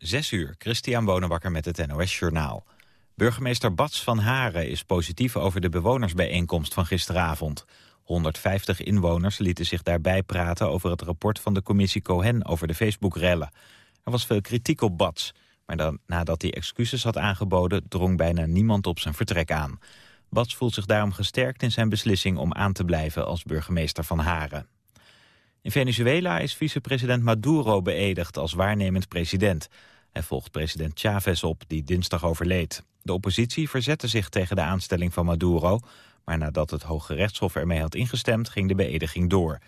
Zes uur, Christian Bonenbakker met het NOS Journaal. Burgemeester Bats van Haren is positief over de bewonersbijeenkomst van gisteravond. 150 inwoners lieten zich daarbij praten over het rapport van de commissie Cohen over de Facebook-rellen. Er was veel kritiek op Bats, maar nadat hij excuses had aangeboden drong bijna niemand op zijn vertrek aan. Bats voelt zich daarom gesterkt in zijn beslissing om aan te blijven als burgemeester van Haren. In Venezuela is vicepresident Maduro beëdigd als waarnemend president. Hij volgt president Chavez op, die dinsdag overleed. De oppositie verzette zich tegen de aanstelling van Maduro... maar nadat het Hoge Rechtshof ermee had ingestemd, ging de beëdiging door.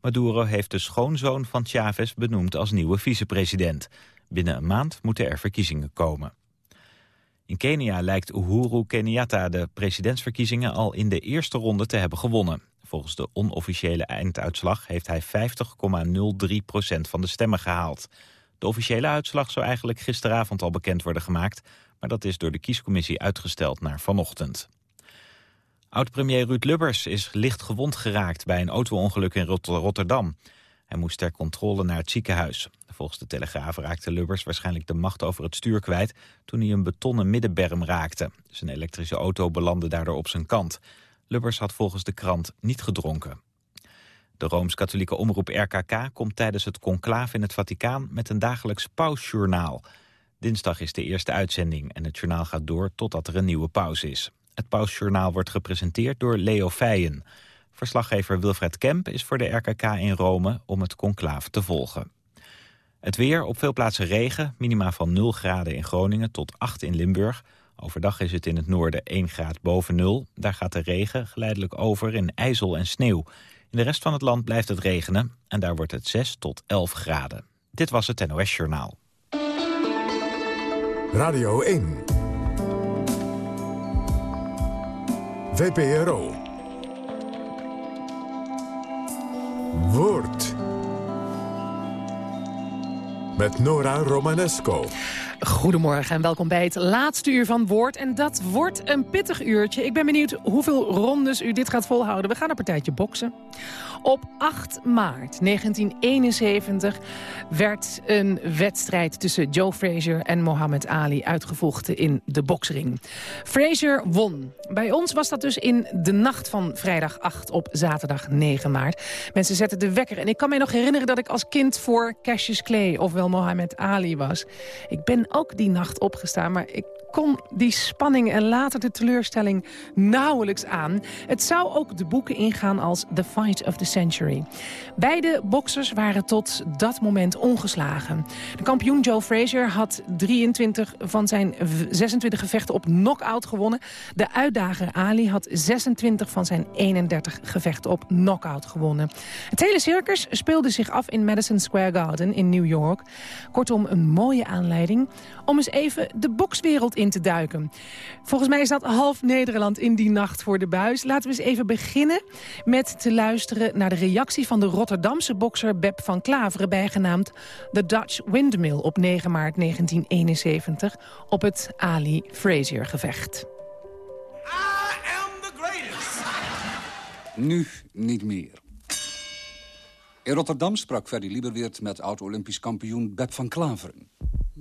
Maduro heeft de schoonzoon van Chavez benoemd als nieuwe vicepresident. Binnen een maand moeten er verkiezingen komen. In Kenia lijkt Uhuru Kenyatta de presidentsverkiezingen al in de eerste ronde te hebben gewonnen. Volgens de onofficiële einduitslag heeft hij 50,03% van de stemmen gehaald. De officiële uitslag zou eigenlijk gisteravond al bekend worden gemaakt... maar dat is door de kiescommissie uitgesteld naar vanochtend. Oud-premier Ruud Lubbers is licht gewond geraakt bij een autoongeluk in Rotterdam. Hij moest ter controle naar het ziekenhuis. Volgens de Telegraaf raakte Lubbers waarschijnlijk de macht over het stuur kwijt... toen hij een betonnen middenberm raakte. Zijn elektrische auto belandde daardoor op zijn kant. Lubbers had volgens de krant niet gedronken. De Rooms-Katholieke omroep RKK komt tijdens het conclaaf in het Vaticaan met een dagelijks pausjournaal. Dinsdag is de eerste uitzending en het journaal gaat door totdat er een nieuwe pauze is. Het pausjournaal wordt gepresenteerd door Leo Feijen. Verslaggever Wilfred Kemp is voor de RKK in Rome om het conclaaf te volgen. Het weer, op veel plaatsen regen, minima van 0 graden in Groningen tot 8 in Limburg. Overdag is het in het noorden 1 graad boven nul. Daar gaat de regen geleidelijk over in ijzel en sneeuw. In de rest van het land blijft het regenen en daar wordt het 6 tot 11 graden. Dit was het NOS Journaal. Radio 1. VPRO. Woord. Met Nora Romanesco. Goedemorgen en welkom bij het laatste uur van Woord. En dat wordt een pittig uurtje. Ik ben benieuwd hoeveel rondes u dit gaat volhouden. We gaan een partijtje boksen. Op 8 maart 1971 werd een wedstrijd tussen Joe Frazier en Mohammed Ali uitgevochten in de boksring. Frazier won. Bij ons was dat dus in de nacht van vrijdag 8 op zaterdag 9 maart. Mensen zetten de wekker en ik kan mij nog herinneren dat ik als kind voor Cassius Clay, ofwel Mohammed Ali was. Ik ben ook die nacht opgestaan, maar ik kon die spanning en later de teleurstelling nauwelijks aan. Het zou ook de boeken ingaan als The Fight of the Century. Beide boksers waren tot dat moment ongeslagen. De kampioen Joe Frazier had 23 van zijn 26 gevechten op knockout gewonnen. De uitdager Ali had 26 van zijn 31 gevechten op knockout gewonnen. Het hele circus speelde zich af in Madison Square Garden in New York. Kortom, een mooie aanleiding om eens even de bokswereld in te duiken. Volgens mij is dat half Nederland in die nacht voor de buis. Laten we eens even beginnen met te luisteren naar de reactie van de Rotterdamse bokser Beb van Klaveren... bijgenaamd The Dutch Windmill op 9 maart 1971 op het Ali Frazier gevecht. I am the greatest. Nu niet meer. In Rotterdam sprak Ferry Lieberweert met oud-Olympisch kampioen Beb van Klaveren.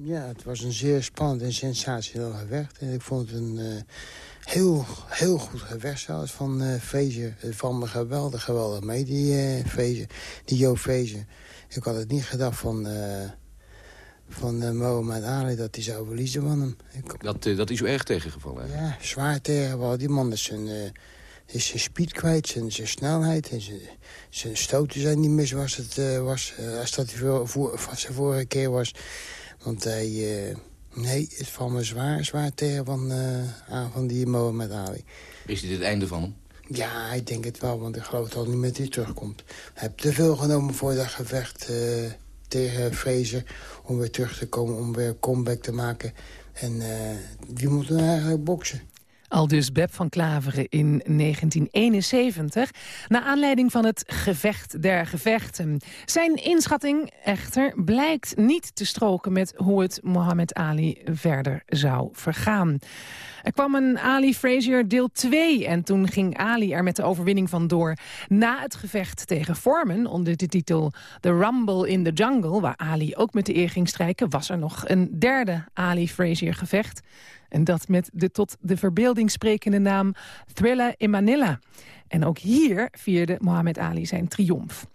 Ja, het was een zeer spannend en sensationeel gevecht. En ik vond het een uh, heel, heel goed gevecht zelfs van uh, Frazier. Het valt me geweldig, geweldig mee, die uh, die Joe Frazier. Ik had het niet gedacht van, van uh, Mohamed Ali dat hij zou verliezen van hem. Ik... Dat, dat is u erg tegengevallen? Ja, zwaar tegengevallen. Die man is zijn, is zijn speed kwijt, zijn, zijn snelheid. En zijn, zijn stoten zijn niet meer zoals het was, als dat hij voor, voor, van zijn vorige keer was. Want hij... Uh, nee, het valt me zwaar, zwaar tegen van, uh, van die Mohamed Ali. Is dit het einde van hem? Ja, ik denk het wel, want ik geloof dat hij niet meer terugkomt. Hij heeft te veel genomen voor dat gevecht uh, tegen Fraser... om weer terug te komen, om weer comeback te maken. En wie moet dan eigenlijk boksen? Al dus Beb van Klaveren in 1971, naar aanleiding van het gevecht der gevechten. Zijn inschatting echter blijkt niet te stroken met hoe het Mohammed Ali verder zou vergaan. Er kwam een Ali Frazier deel 2 en toen ging Ali er met de overwinning van door. Na het gevecht tegen Foreman onder de titel The Rumble in the Jungle... waar Ali ook met de eer ging strijken... was er nog een derde Ali Frazier gevecht. En dat met de tot de verbeelding sprekende naam Thriller in Manila. En ook hier vierde Mohammed Ali zijn triomf.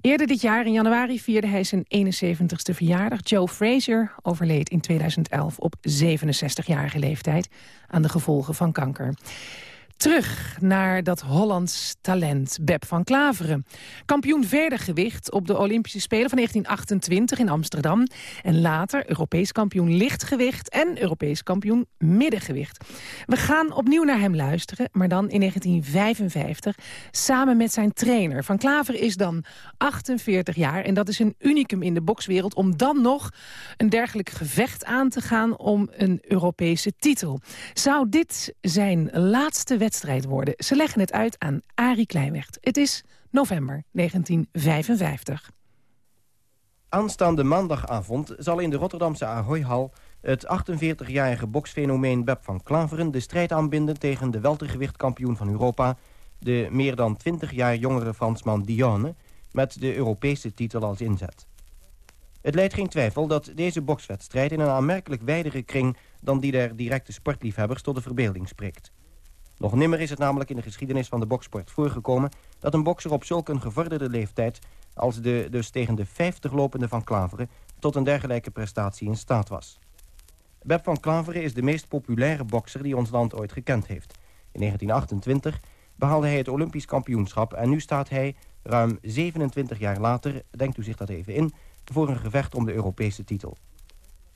Eerder dit jaar, in januari, vierde hij zijn 71ste verjaardag. Joe Frazier overleed in 2011 op 67-jarige leeftijd... aan de gevolgen van kanker. Terug naar dat Hollands talent, Beb van Klaveren. Kampioen verdergewicht op de Olympische Spelen van 1928 in Amsterdam. En later Europees kampioen lichtgewicht en Europees kampioen middengewicht. We gaan opnieuw naar hem luisteren, maar dan in 1955... samen met zijn trainer. Van Klaveren is dan 48 jaar en dat is een unicum in de bokswereld... om dan nog een dergelijk gevecht aan te gaan om een Europese titel. Zou dit zijn laatste wedstrijd worden. Ze leggen het uit aan Arie Kleinwecht. Het is november 1955. Aanstaande maandagavond zal in de Rotterdamse Ahoyhal... het 48-jarige boksfenomeen Beb van Klaveren... de strijd aanbinden tegen de weltergewichtkampioen van Europa... de meer dan 20 jaar jongere Fransman Dionne... met de Europese titel als inzet. Het leidt geen twijfel dat deze bokswedstrijd in een aanmerkelijk wijdere kring... dan die der directe sportliefhebbers tot de verbeelding spreekt. Nog nimmer is het namelijk in de geschiedenis van de boksport voorgekomen... dat een bokser op zulk een gevorderde leeftijd... als de dus tegen de 50 lopende Van Klaveren... tot een dergelijke prestatie in staat was. Beb van Klaveren is de meest populaire bokser die ons land ooit gekend heeft. In 1928 behaalde hij het Olympisch kampioenschap... en nu staat hij, ruim 27 jaar later, denkt u zich dat even in... voor een gevecht om de Europese titel.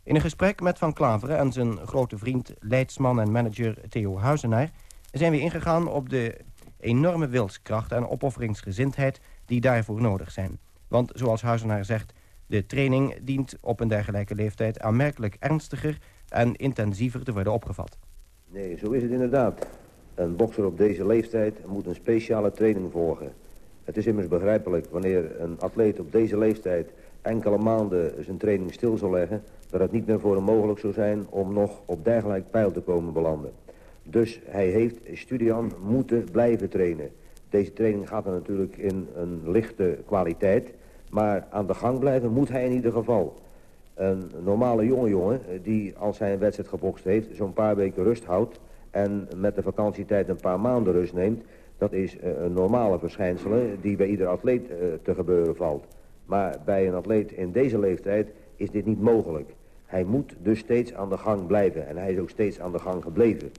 In een gesprek met Van Klaveren en zijn grote vriend... leidsman en manager Theo Huizenaar zijn we ingegaan op de enorme wilskracht en opofferingsgezindheid die daarvoor nodig zijn. Want zoals Huizenaar zegt, de training dient op een dergelijke leeftijd aanmerkelijk ernstiger en intensiever te worden opgevat. Nee, zo is het inderdaad. Een bokser op deze leeftijd moet een speciale training volgen. Het is immers begrijpelijk wanneer een atleet op deze leeftijd enkele maanden zijn training stil zal leggen, dat het niet meer voor hem mogelijk zou zijn om nog op dergelijk pijl te komen belanden. Dus hij heeft Studian moeten blijven trainen. Deze training gaat er natuurlijk in een lichte kwaliteit. Maar aan de gang blijven moet hij in ieder geval. Een normale jonge jongen die als hij een wedstrijd gebokst heeft... zo'n paar weken rust houdt en met de vakantietijd een paar maanden rust neemt... dat is eh, een normale verschijnsel die bij ieder atleet eh, te gebeuren valt. Maar bij een atleet in deze leeftijd is dit niet mogelijk. Hij moet dus steeds aan de gang blijven en hij is ook steeds aan de gang gebleven.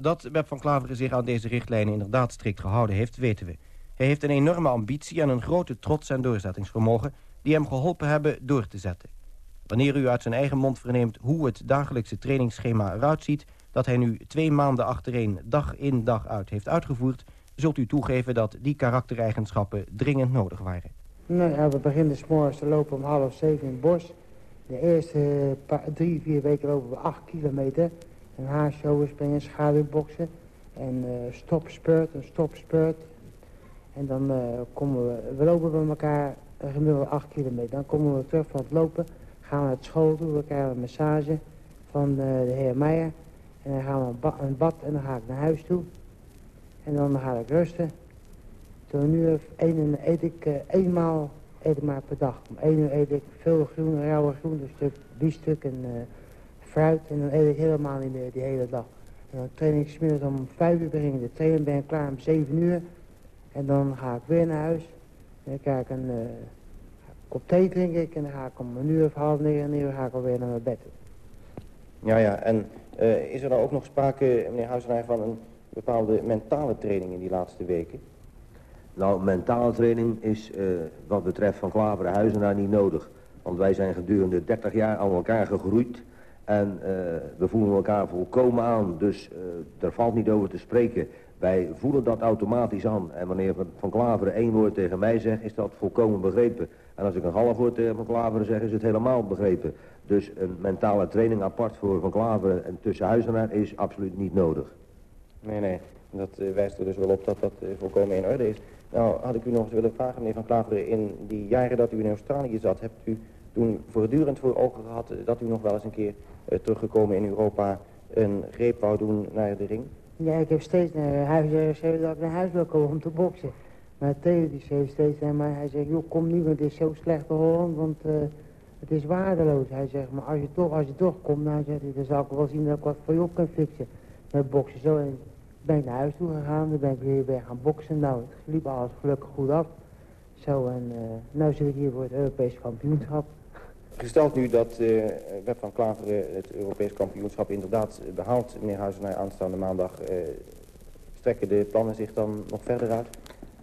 Dat Beb van Klaveren zich aan deze richtlijnen inderdaad strikt gehouden heeft, weten we. Hij heeft een enorme ambitie en een grote trots en doorzettingsvermogen... die hem geholpen hebben door te zetten. Wanneer u uit zijn eigen mond verneemt hoe het dagelijkse trainingsschema eruit ziet... dat hij nu twee maanden achtereen dag in dag uit heeft uitgevoerd... zult u toegeven dat die karaktereigenschappen dringend nodig waren. Nou we beginnen s'morgens te lopen om half zeven in het bos. De eerste drie, vier weken lopen we acht kilometer een haarshow springen, schaduwboksen. En uh, stopspurt, een stopspurt. En dan uh, komen we, we lopen bij elkaar gemiddeld 8 kilometer. Dan komen we terug van het lopen, gaan we naar school toe, we krijgen een massage van uh, de heer Meijer. En dan gaan we een, ba een, bad en dan ga ik naar huis toe. En dan ga ik rusten. Toen nu één eet ik eenmaal eet ik maar per dag. Om één uur eet ik veel groen, rauwe groen, een stuk biefstuk en fruit en dan eet ik helemaal niet meer die hele dag. En dan train ik smiddags om vijf uur begin de trainen, ben ik klaar om zeven uur. En dan ga ik weer naar huis. En dan krijg ik een uh, kop thee drink ik en dan ga ik om een uur of half negen, uur ga ik alweer naar mijn bed. Ja, ja, en uh, is er dan ook nog sprake, meneer Huizenaar, van een bepaalde mentale training in die laatste weken? Nou, mentale training is uh, wat betreft Van Klaveren Huizenaar niet nodig. Want wij zijn gedurende 30 jaar aan elkaar gegroeid. En uh, we voelen elkaar volkomen aan, dus uh, er valt niet over te spreken. Wij voelen dat automatisch aan. En wanneer Van Klaveren één woord tegen mij zegt, is dat volkomen begrepen. En als ik een half woord tegen Van Klaveren zeg, is het helemaal begrepen. Dus een mentale training apart voor Van Klaveren en tussen Huizenaar is absoluut niet nodig. Nee, nee. Dat uh, wijst er dus wel op dat dat volkomen in orde is. Nou, had ik u nog eens willen vragen, meneer Van Klaveren... in die jaren dat u in Australië zat... hebt u toen voortdurend voor ogen gehad... dat u nog wel eens een keer uh, teruggekomen in Europa... een greep wou doen naar de ring? Ja, ik heb steeds naar huis geschreven dat ik naar huis wil komen om te boksen. Maar Theo die schreef steeds naar mij... hij zegt, joh, kom nu, het is zo slecht te Holland... want het is waardeloos. Hij zegt, maar als je toch, als je toch komt... nou, zegt hij, dan zal ik wel zien dat ik wat voor je op kan fixen. Met boksen zo en ben ik naar huis toe gegaan, dan ben ik weer bij gaan boksen. Nou, het liep alles gelukkig goed af. Zo, en uh, nu zit ik hier voor het Europees kampioenschap. Gesteld nu dat uh, Web van Klaveren het Europees kampioenschap inderdaad behaalt, meneer Huizenaar, aanstaande maandag, uh, strekken de plannen zich dan nog verder uit?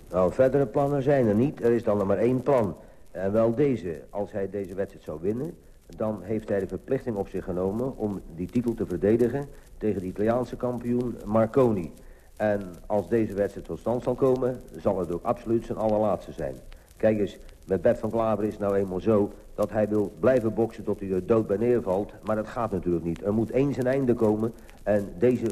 Nou, verdere plannen zijn er niet. Er is dan nog maar één plan. En wel deze. Als hij deze wedstrijd zou winnen, dan heeft hij de verplichting op zich genomen om die titel te verdedigen tegen de Italiaanse kampioen Marconi. En als deze wedstrijd tot stand zal komen, zal het ook absoluut zijn allerlaatste zijn. Kijk eens, met Bert van Klaver is nou eenmaal zo dat hij wil blijven boksen tot hij er dood bij neervalt. Maar dat gaat natuurlijk niet. Er moet eens een einde komen. En deze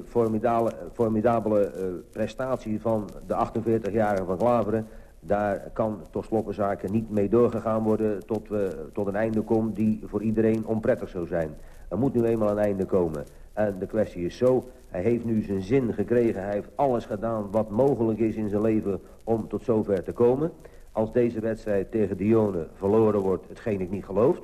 formidabele, uh, prestatie van de 48-jarige van Klaveren... daar kan toch sloppenzaken niet mee doorgegaan worden tot we tot een einde komt die voor iedereen onprettig zou zijn. Er moet nu eenmaal een einde komen. En de kwestie is zo, hij heeft nu zijn zin gekregen. Hij heeft alles gedaan wat mogelijk is in zijn leven om tot zover te komen. Als deze wedstrijd tegen Dione verloren wordt, hetgeen ik niet geloof...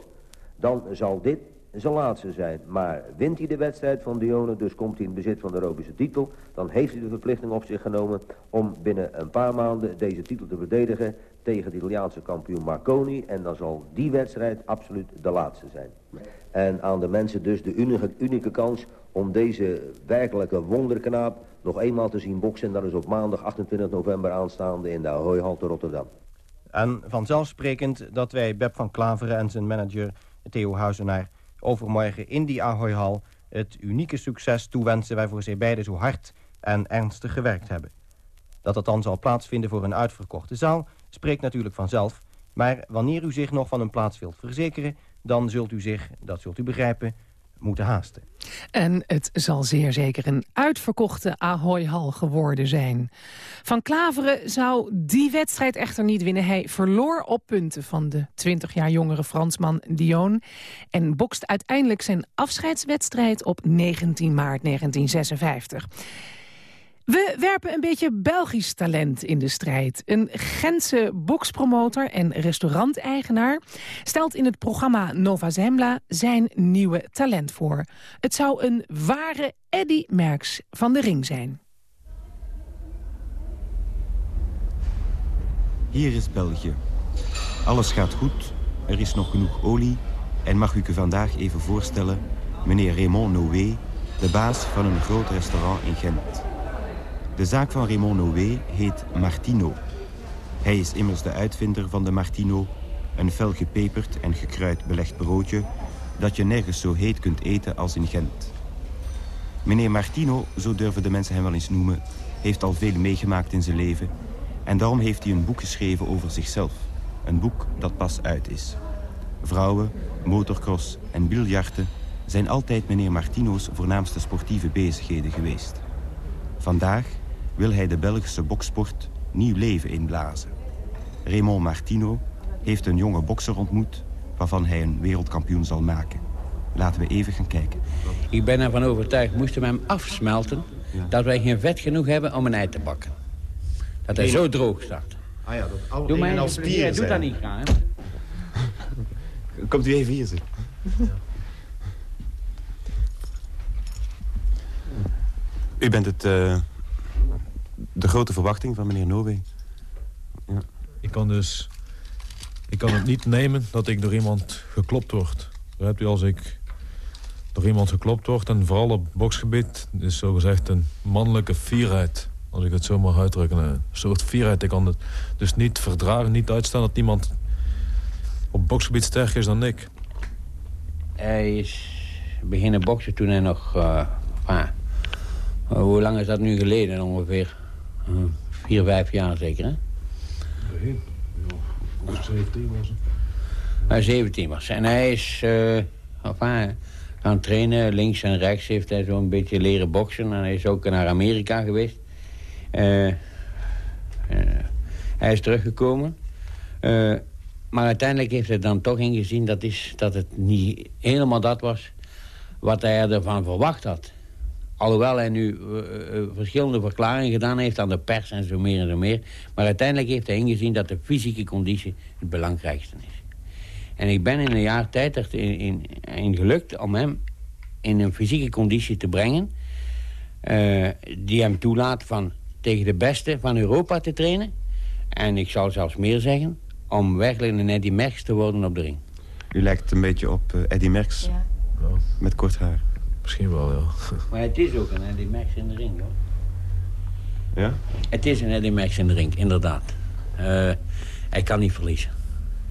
dan zal dit zijn laatste zijn. Maar wint hij de wedstrijd van Dione, dus komt hij in bezit van de Europese titel... dan heeft hij de verplichting op zich genomen om binnen een paar maanden deze titel te verdedigen... tegen de Italiaanse kampioen Marconi. En dan zal die wedstrijd absoluut de laatste zijn. En aan de mensen dus de unieke, unieke kans om deze werkelijke wonderknaap nog eenmaal te zien boksen. En dat is op maandag 28 november aanstaande in de te Rotterdam. En vanzelfsprekend dat wij Beb van Klaveren en zijn manager Theo Huizenaar overmorgen in die Ahoyhal het unieke succes toewensen waarvoor zij beiden zo hard en ernstig gewerkt hebben. Dat dat dan zal plaatsvinden voor een uitverkochte zaal spreekt natuurlijk vanzelf, maar wanneer u zich nog van een plaats wilt verzekeren, dan zult u zich, dat zult u begrijpen, moeten haasten. En het zal zeer zeker een uitverkochte Ahoy-hal geworden zijn. Van Klaveren zou die wedstrijd echter niet winnen. Hij verloor op punten van de 20 jaar jongere Fransman Dion... en bokst uiteindelijk zijn afscheidswedstrijd op 19 maart 1956. We werpen een beetje Belgisch talent in de strijd. Een Gentse bokspromotor en restauranteigenaar... stelt in het programma Nova Zembla zijn nieuwe talent voor. Het zou een ware Eddy Merckx van de ring zijn. Hier is België. Alles gaat goed, er is nog genoeg olie... en mag ik u vandaag even voorstellen... meneer Raymond Noé, de baas van een groot restaurant in Gent... De zaak van Raymond Noé heet Martino. Hij is immers de uitvinder van de Martino... een fel gepeperd en gekruid belegd broodje... dat je nergens zo heet kunt eten als in Gent. Meneer Martino, zo durven de mensen hem wel eens noemen... heeft al veel meegemaakt in zijn leven... en daarom heeft hij een boek geschreven over zichzelf. Een boek dat pas uit is. Vrouwen, motocross en biljarten zijn altijd meneer Martino's voornaamste sportieve bezigheden geweest. Vandaag wil hij de Belgische boksport nieuw leven inblazen. Raymond Martino heeft een jonge bokser ontmoet... waarvan hij een wereldkampioen zal maken. Laten we even gaan kijken. Ik ben ervan overtuigd, moesten we hem afsmelten... dat wij geen vet genoeg hebben om een ei te bakken. Dat hij zo droog staat. Ah ja, dat alle doe mij al spieren Doe dat niet graag. Komt u even hier zitten. U bent het... Uh de grote verwachting van meneer Noé. Ja. Ik kan dus... Ik kan het niet nemen dat ik door iemand geklopt word. hebt u, als ik door iemand geklopt word... en vooral op boksgebied is zogezegd een mannelijke fierheid. Als ik het zo mag uitdrukken. Een soort fierheid. Ik kan het dus niet verdragen, niet uitstaan... dat iemand op boksgebied sterker is dan ik. Hij is beginnen boksen toen hij nog... Uh, hoe lang is dat nu geleden ongeveer? Uh, vier, vijf jaar zeker, hè? Begin. Ja, 17 was het. Hij 17 was. En hij is... Uh, enfin, gaan trainen. Links en rechts heeft hij zo'n beetje leren boksen. En hij is ook naar Amerika geweest. Uh, uh, hij is teruggekomen. Maar uiteindelijk heeft hij dan toch ingezien dat, is, dat het niet helemaal dat was wat hij ervan verwacht had. Alhoewel hij nu verschillende verklaringen gedaan heeft aan de pers en zo meer en zo meer. Maar uiteindelijk heeft hij ingezien dat de fysieke conditie het belangrijkste is. En ik ben in een jaar tijd er in, in, in gelukt om hem in een fysieke conditie te brengen... Uh, die hem toelaat van tegen de beste van Europa te trainen. En ik zou zelfs meer zeggen, om werkelijk een Eddie Merckx te worden op de ring. U lijkt een beetje op uh, Eddie Merckx, ja. met kort haar. Misschien wel, ja. Maar het is ook een Eddie Merckx in de ring, hoor. Ja? Het is een Eddie Merckx in de ring, inderdaad. Uh, hij kan niet verliezen.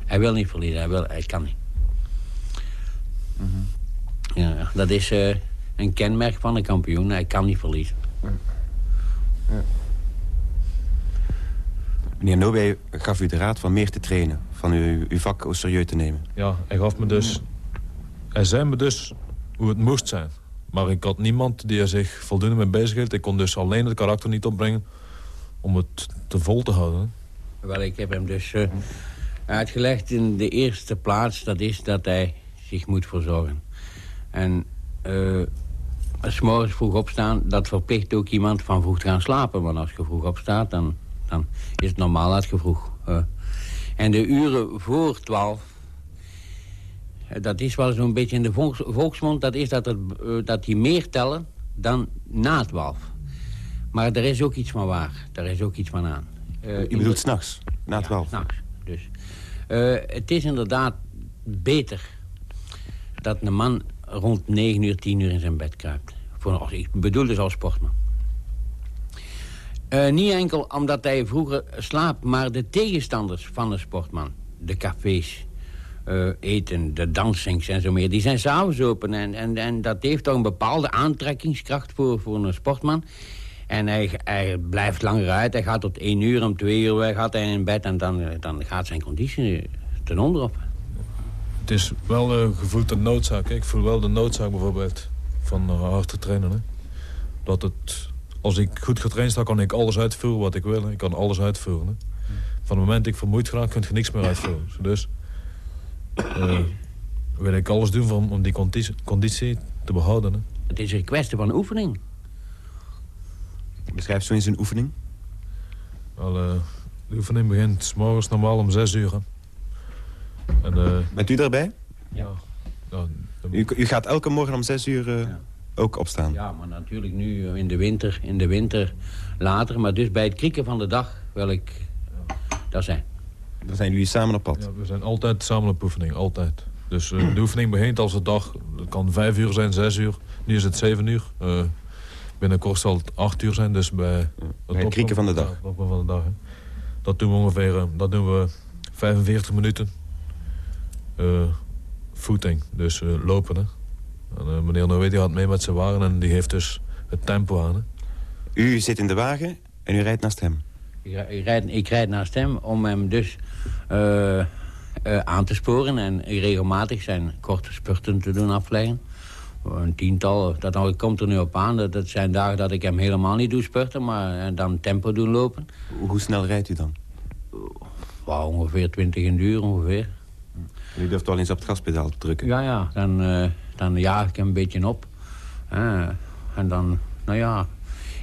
Hij wil niet verliezen, hij, wil, hij kan niet. Mm -hmm. Ja, dat is uh, een kenmerk van een kampioen. Hij kan niet verliezen. Ja. Meneer Nobé gaf u de raad van meer te trainen. Van uw, uw vak serieus te nemen. Ja, hij gaf me dus... Hij zei me dus hoe het moest zijn. Maar ik had niemand die er zich voldoende mee bezig hield. Ik kon dus alleen het karakter niet opbrengen om het te vol te houden. Wel, ik heb hem dus uh, uitgelegd in de eerste plaats... dat is dat hij zich moet verzorgen. En uh, s morgens vroeg opstaan, dat verplicht ook iemand van vroeg te gaan slapen. Want als je vroeg opstaat, dan, dan is het normaal dat je vroeg... Uh, en de uren voor twaalf, dat is wel zo'n beetje in de volks, volksmond... dat is dat, het, uh, dat die meer tellen dan na twaalf. Maar er is ook iets van waar. Er is ook iets van aan. Uh, Je bedoelt s'nachts, na twaalf? Ja, s'nachts. Dus. Uh, het is inderdaad beter dat een man rond 9 uur, 10 uur in zijn bed kruipt. Voor, ik bedoel dus als sportman. Uh, niet enkel omdat hij vroeger slaapt, maar de tegenstanders van een sportman. De cafés, uh, eten, de dansings en zo meer. Die zijn s'avonds open en, en, en dat heeft toch een bepaalde aantrekkingskracht voor, voor een sportman. En hij, hij blijft langer uit. Hij gaat tot 1 uur, om 2 uur weg, gaat hij in bed... en dan, dan gaat zijn conditie ten onder op. Het is wel uh, gevoeld de noodzaak. Ik voel wel de noodzaak bijvoorbeeld van uh, hard te trainen. Hè. Dat het, als ik goed getraind sta, kan ik alles uitvoeren wat ik wil. Ik kan alles uitvoeren. Hè. Van het moment dat ik vermoeid raak, kun je niks meer uitvoeren. Dus uh, wil ik alles doen om, om die conditie, conditie te behouden. Hè. Het is een kwestie van oefening. Beschrijf zo eens een oefening. Wel, de oefening begint s morgens normaal om 6 uur. Hè. En, uh, Bent u daarbij? Ja. ja u, u, gaat elke morgen om 6 uur uh, ja. ook opstaan? Ja, maar natuurlijk nu in de winter, in de winter later. Maar dus bij het krieken van de dag wil ik ja. daar zijn. Dan zijn jullie samen op pad? Ja, we zijn altijd samen op oefening, altijd. Dus uh, de oefening begint als de dag. Het kan 5 uur zijn, 6 uur. Nu is het 7 uur. binnenkort zal het 8 uur zijn, dus bij... Het, bij het krieken van de dag? Ja, van de dag. Hè. Dat doen we ongeveer dat doen we 45 minuten. Voeting, dus lopen. Hè. En, meneer Noé gaat mee met zijn wagen en die heeft dus het tempo aan. Hè. U zit in de wagen en u rijdt naast hem? Ik, ik, rijd, ik rijd naast hem om hem dus aan te sporen... en regelmatig zijn korte spurten te doen afleggen. Een tiental, dat komt er nu op aan. Dat, dat zijn dagen dat ik hem helemaal niet doe spurten... maar dan tempo doen lopen. Hoe snel rijdt u dan? Ongeveer 20 in uur ongeveer. En u durft wel eens op het gaspedaal te drukken? Ja, ja. Dan, uh, dan jaag ik hem een beetje op. En dan, nou ja...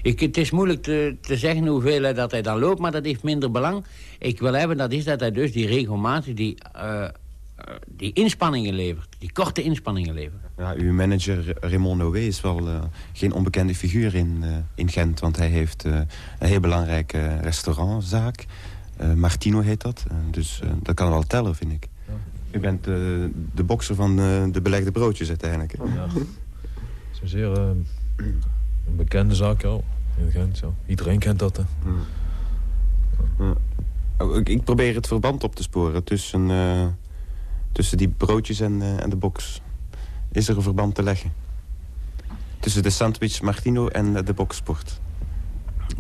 Ik, het is moeilijk te, te zeggen hoeveel dat hij dan loopt, maar dat heeft minder belang. Ik wil hebben, dat is dat hij dus die regelmatig die, uh, die inspanningen levert. Die korte inspanningen levert. Ja, uw manager Raymond Noé is wel geen onbekende figuur in, in Gent. Want hij heeft een heel belangrijke restaurantzaak. Martino heet dat. dus dat kan wel tellen, vind ik. U bent uh, de bokser van uh, de belegde broodjes uiteindelijk. Ja. Het is een zeer uh, een bekende zaak, ja. In Gent, ja. Iedereen kent dat, hè. Ja. Oh, ik, ik, probeer het verband op te sporen tussen, tussen die broodjes en, en de boks. Is er een verband te leggen? Tussen de sandwich Martino en de boksport?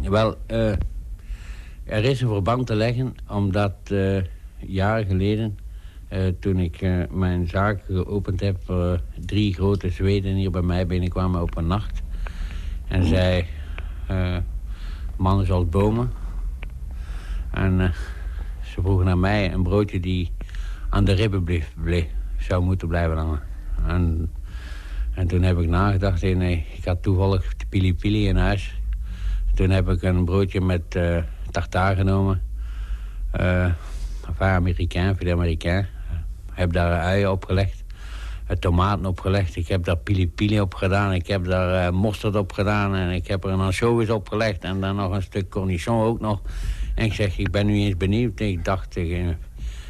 Wel, er is een verband te leggen, omdat jaren geleden Eh, toen ik eh, mijn zaak geopend heb... Uh, drie grote Zweden hier bij mij binnenkwamen op een nacht. En zei... mannen zoals bomen. En ze vroegen naar mij een broodje die aan de ribben bleef, zou moeten blijven hangen. En, en toen heb ik nagedacht. En, ik had toevallig pili pili in huis. Toen heb ik een broodje met uh, tartaar genomen. Uh, enfin, Amerikaan, de Amerikaan. Heb daar uien opgelegd. Tomaten opgelegd. Ik heb daar pili pili op gedaan. Ik heb daar uh, mosterd op gedaan. En ik heb er een anchovies opgelegd. En dan nog een stuk cornichon ook nog. En ik zeg, ik ben nu eens benieuwd. Ik dacht, tegen,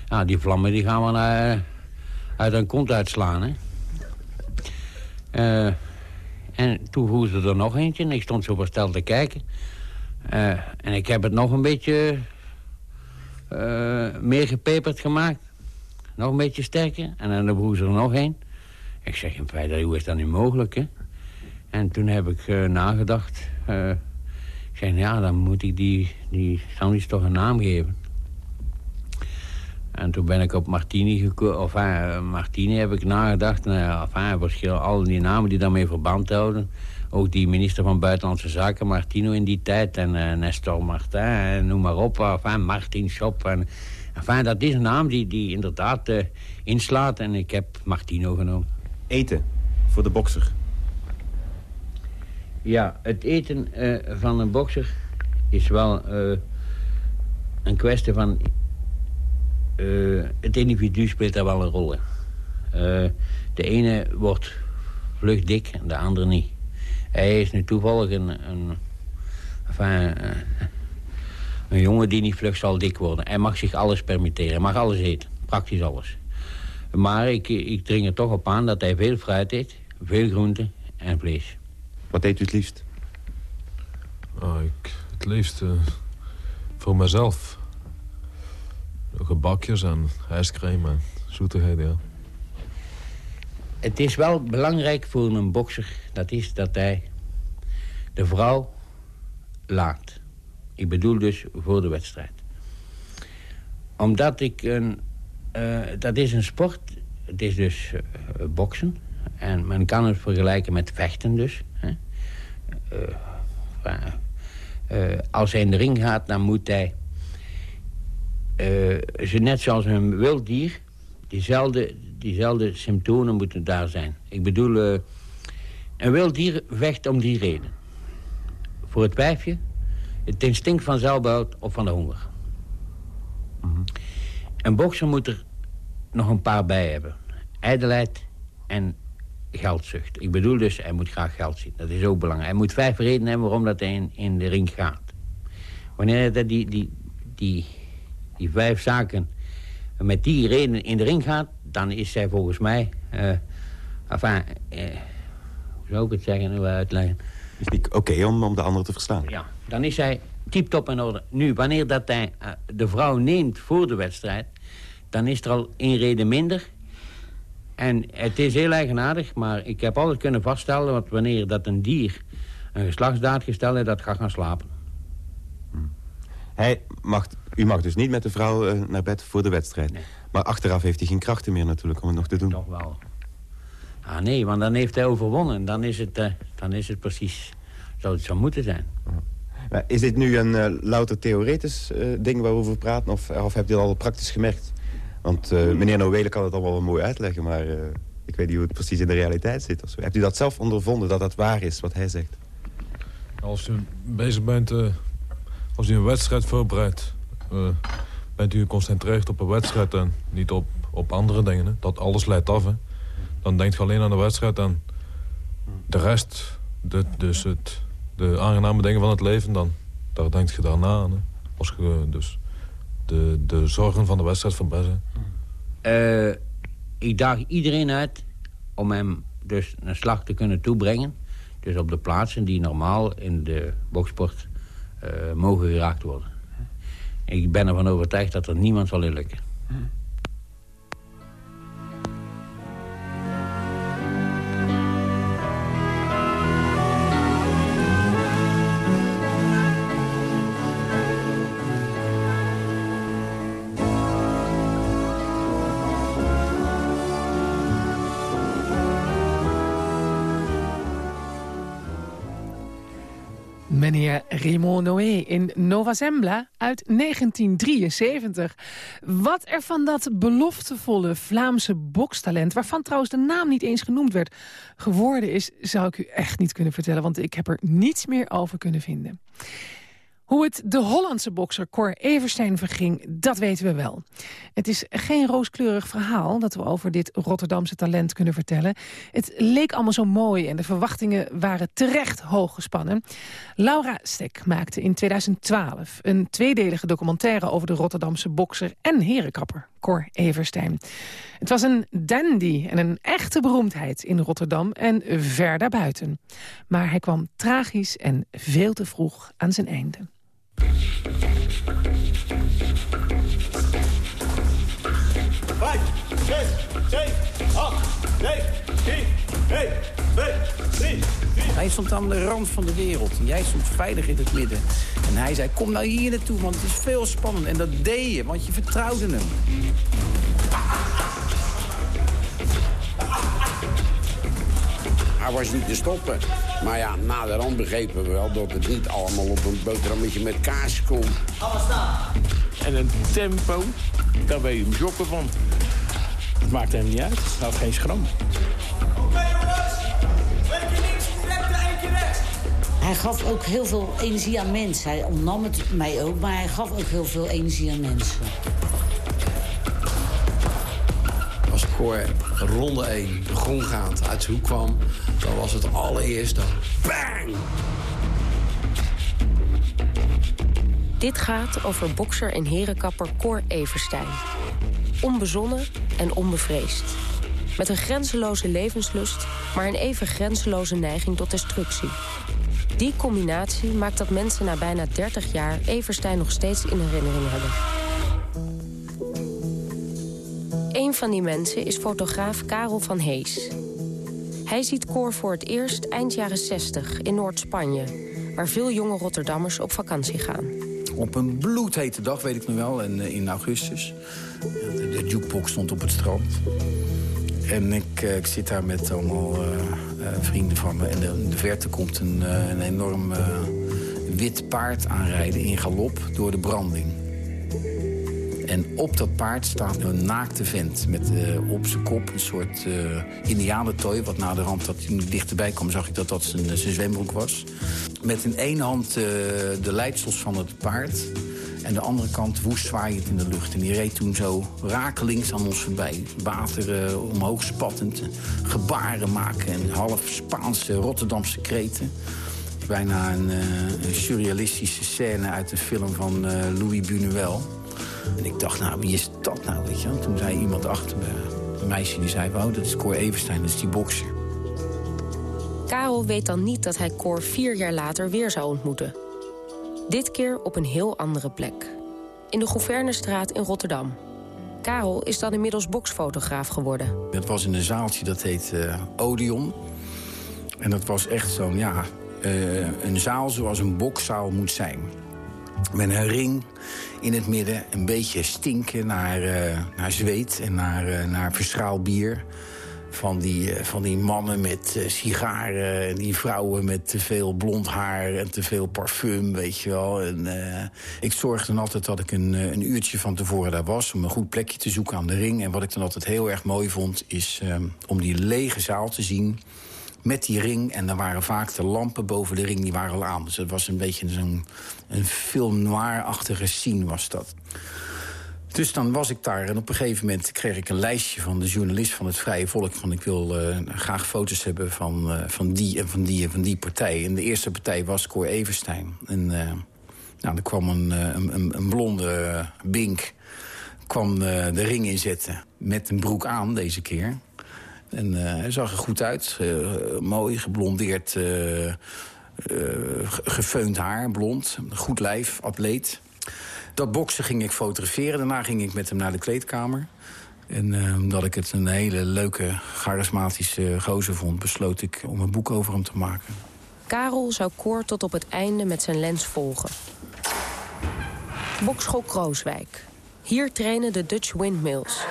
ja, die vlammen die gaan we naar, uit een kont uitslaan. Hè? En toen voerde ze er nog eentje en ik stond zo versteld te kijken. En ik heb het nog een beetje meer gepeperd gemaakt. Nog een beetje sterker. En dan ze er nog een. Ik zeg, feite, hoe is dat nu mogelijk, hè? En toen heb ik uh, nagedacht. ik zeg, ja, dan moet ik die, die sandwich toch een naam geven. En toen ben ik op Martini gekomen. Of uh, Martini heb ik nagedacht. Nou ja, enfin, verschil, al die namen die daarmee verband houden. Ook die minister van Buitenlandse Zaken, Martino in die tijd. En uh, Nestor Martin, en noem maar op. Enfin, Martin Schop. En, enfin, dat is een naam die, die inderdaad uh, inslaat. En ik heb Martino genomen. Eten voor de bokser. Ja, het eten van een bokser is wel een kwestie van uh, het individu speelt daar wel een rol in. De ene wordt vlug dik en de andere niet. Hij is nu toevallig een, een, een jongen die niet vlug zal dik worden. Hij mag zich alles permitteren, hij mag alles eten, praktisch alles. Maar ik, ik dring er toch op aan dat hij veel fruit eet, veel groenten en vlees. Wat eet u het liefst? Oh, ik, het liefst voor mezelf gebakjes en ijscreme en zoetigheden, ja. Het is wel belangrijk voor een bokser, dat is dat hij de vrouw laat. Ik bedoel dus voor de wedstrijd. Omdat ik een... Uh, dat is een sport, het is dus uh, boksen. En men kan het vergelijken met vechten dus. Hè. Uh, als hij in de ring gaat, dan moet hij uh, net zoals een wild dier, diezelfde, diezelfde symptomen moeten daar zijn. Ik bedoel, een wild dier vecht om die reden. Voor het wijfje, het instinct van zelfbehoud of van de honger. Mm Een bokser moet er nog een paar bij hebben. Ijdelheid en geldzucht. Ik bedoel dus, hij moet graag geld zien. Dat is ook belangrijk. Hij moet vijf redenen hebben waarom dat hij in, in de ring gaat. Wanneer hij die, die, die die vijf zaken met die reden in de ring gaat... dan is zij volgens mij... Uh, enfin, uh, hoe zou ik het zeggen, hoe uitleggen? Is niet oké om, om de ander te verstaan? Ja, dan is hij tip-top in orde. Nu, wanneer dat hij uh, de vrouw neemt voor de wedstrijd... dan is er al één reden minder... En het is heel eigenaardig, maar ik heb altijd kunnen vaststellen... dat wanneer dat een dier een geslachtsdaad gesteld heeft, dat gaat gaan slapen. Hij mag, u mag dus niet met de vrouw uh, naar bed voor de wedstrijd. Maar achteraf heeft hij geen krachten meer natuurlijk om het nog te doen. Toch wel. Ah nee, want dan heeft hij overwonnen. Dan is het, uh, dan is het precies zoals het zou moeten zijn. Is dit nu een uh, louter theoretisch ding waarover we praten? Of, of hebt u het al praktisch gemerkt? Want meneer Noële kan het al wel mooi uitleggen, maar ik weet niet hoe het precies in de realiteit zit. Of zo. Hebt u dat zelf ondervonden, dat dat waar is, wat hij zegt? Als u bezig bent als u een wedstrijd voorbereidt, bent u geconcentreerd op een wedstrijd en niet op, op andere dingen. Dat alles leidt af. Hè? Dan denkt je alleen aan de wedstrijd en de rest, dus het, de aangename dingen van het leven, dan, daar denkt je daarna aan. Hè? Als je dus de, de zorgen van de wedstrijd voorbij zijn. Uh, ik daag iedereen uit om hem dus een slag te kunnen toebrengen. Dus op de plaatsen die normaal in de boksport uh, mogen geraakt worden. Ik ben ervan overtuigd dat er niemand zal inlukken. Meneer Raymond Noé in Nova Zembla uit 1973. Wat er van dat beloftevolle Vlaamse bokstalent... waarvan trouwens de naam niet eens genoemd werd, geworden is... zou ik u echt niet kunnen vertellen, want ik heb er niets meer over kunnen vinden. Hoe het de Hollandse bokser Cor Everstein verging, dat weten we wel. Het is geen rooskleurig verhaal dat we over dit Rotterdamse talent kunnen vertellen. Het leek allemaal zo mooi en de verwachtingen waren terecht hoog gespannen. Laura Stek maakte in 2012 een tweedelige documentaire over de Rotterdamse bokser en herenkapper Cor Everstein. Het was een dandy en een echte beroemdheid in Rotterdam en ver daarbuiten. Maar hij kwam tragisch en veel te vroeg aan zijn einde. Hij stond aan de rand van de wereld. En jij stond veilig in het midden. En hij zei, kom nou hier naartoe, want het is veel spannend. En dat deed je, want je vertrouwde hem. Hij was niet te stoppen. Maar ja, na de rand begrepen we wel dat het niet allemaal op een boterhammetje met kaas kon. En een tempo, daar ben je hem jokken van. Het maakt hem niet uit. Had geen schram. Hij gaf ook heel veel energie aan mensen. Hij ontnam het mij ook, maar hij gaf ook heel veel energie aan mensen. Als Cor ronde 1 de uit zijn hoek kwam... dan was het allereerst dan bang! Dit gaat over bokser en herenkapper Cor Everstein. Onbezonnen en onbevreesd. Met een grenzeloze levenslust, maar een even grenzeloze neiging tot destructie. Die combinatie maakt dat mensen na bijna 30 jaar Everstein nog steeds in herinnering hebben. Van die mensen is fotograaf Karel van Hees. Hij ziet Cor voor het eerst eind jaren 60 in Noord-Spanje... waar veel jonge Rotterdammers op vakantie gaan. Op een bloedhete dag, weet ik nog wel, en, eh, in augustus. De, de jukebox stond op het strand. En ik, eh, zit daar met allemaal eh, vrienden van me. En de- in de verte komt een, een enorm wit paard aanrijden in galop door de branding. En op dat paard staat een naakte vent met eh, op zijn kop een soort eh indianentooi. Wat na de rand, dat ik dichterbij kwam, zag ik dat dat zijn, zijn zwembroek was. Met in één hand eh, de leidsels van het paard. En de andere kant woest zwaaiend in de lucht. En die reed toen zo rakelings aan ons voorbij. Water eh, omhoog spattend. Gebaren maken en half Spaanse Rotterdamse kreten. Bijna een, eh, een surrealistische scène uit de film van eh, Louis Buñuel. En ik dacht, nou, wie is dat nou, weet je wel? Toen zei iemand achter me, een meisje, die zei... Wauw, dat is Cor Everstein, dat is die bokser. Karel weet dan niet dat hij Cor vier jaar later weer zou ontmoeten. Dit keer op een heel andere plek. In de Gouvernestraat in Rotterdam. Karel is dan inmiddels boksfotograaf geworden. Dat was in een zaaltje, dat heet eh, Odeon. En dat was echt zo'n, ja, eh, een zaal zoals een bokszaal moet zijn. Met een ring in het midden, een beetje stinken naar, eh, naar zweet en naar, eh, naar verschraal bier. Van die, eh, van die mannen met sigaren en die vrouwen met te veel blond haar en te veel parfum, weet je wel. En, ik zorgde dan altijd dat ik een, een uurtje van tevoren daar was... om een goed plekje te zoeken aan de ring. En wat ik dan altijd heel erg mooi vond, is eh, om die lege zaal te zien met die ring. En dan waren vaak de lampen boven de ring, die waren al aan. Dus het was een beetje zo'n een film noir-achtige scene was dat. Dus dan was ik daar en op een gegeven moment kreeg ik een lijstje van de journalist van het Vrije Volk. Van ik wil eh, graag foto's hebben van, eh, van die en van die en van die partij. En de eerste partij was Cor Everstein. En eh, nou, er kwam een, een, blonde bink kwam de ring inzetten. Met een broek aan deze keer. En eh, hij zag er goed uit. Eh, mooi, geblondeerd, eh, ge- gefeund haar, blond. Goed lijf, atleet. Dat boksen ging ik fotograferen. Daarna ging ik met hem naar de kleedkamer. En omdat ik het een hele leuke, charismatische gozer vond... besloot ik om een boek over hem te maken. Karel zou Cor tot op het einde met zijn lens volgen. Bokschool Krooswijk. Hier trainen de Dutch Windmills.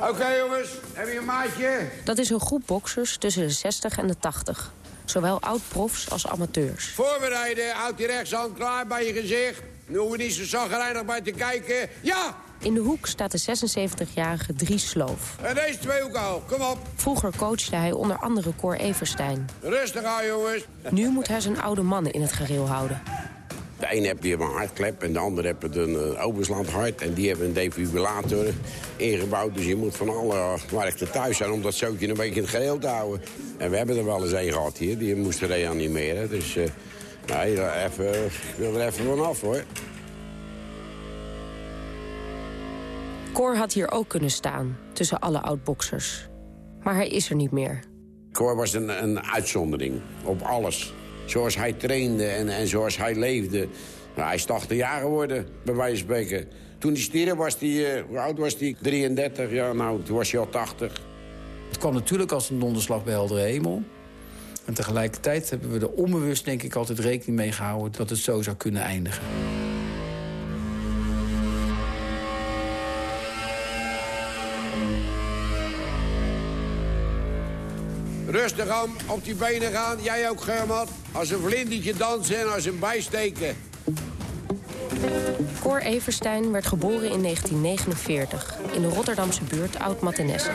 Oké jongens, heb je een maatje? Dat is een groep boksers tussen de 60 en de 80. Zowel oud-profs als amateurs. Voorbereiden, houd die rechtshand klaar bij je gezicht. Nu hoeven we niet zo zagrijnig bij te kijken. Ja! In de hoek staat de 76-jarige Dries Sloof. En deze twee ook al, kom op. Vroeger coachte hij onder andere Cor Everstein. Rustig aan, jongens. Nu moet hij zijn oude mannen in het gareel houden. De een heeft hier een hartklep en de ander heeft een uh, overslaand hart. En die hebben een defibrillator ingebouwd. Dus je moet van alle markten thuis zijn om dat zoutje een beetje in het geheel te houden. En we hebben er wel eens een gehad hier, die moesten reanimeren. Dus uh, nou, even, ik wil er even vanaf hoor. Cor had hier ook kunnen staan, tussen alle oud-boxers. Maar hij is er niet meer. Cor was een, een uitzondering op alles. Zoals hij trainde en, en zoals hij leefde. Nou, hij is 80 jaar geworden, bij wijze van spreken. Toen hij stierf was hij, uh, hoe oud was hij? 33, ja, nou, toen was hij al 80. Het kwam natuurlijk als een donderslag bij heldere hemel. En tegelijkertijd hebben we er onbewust, denk ik, altijd rekening mee gehouden... dat het zo zou kunnen eindigen. Rustig aan, op die benen gaan. Jij ook, Germat. Als een vlindertje dansen en als een bijsteken. Cor Everstein werd geboren in 1949 in de Rotterdamse buurt Oud-Mathenesse.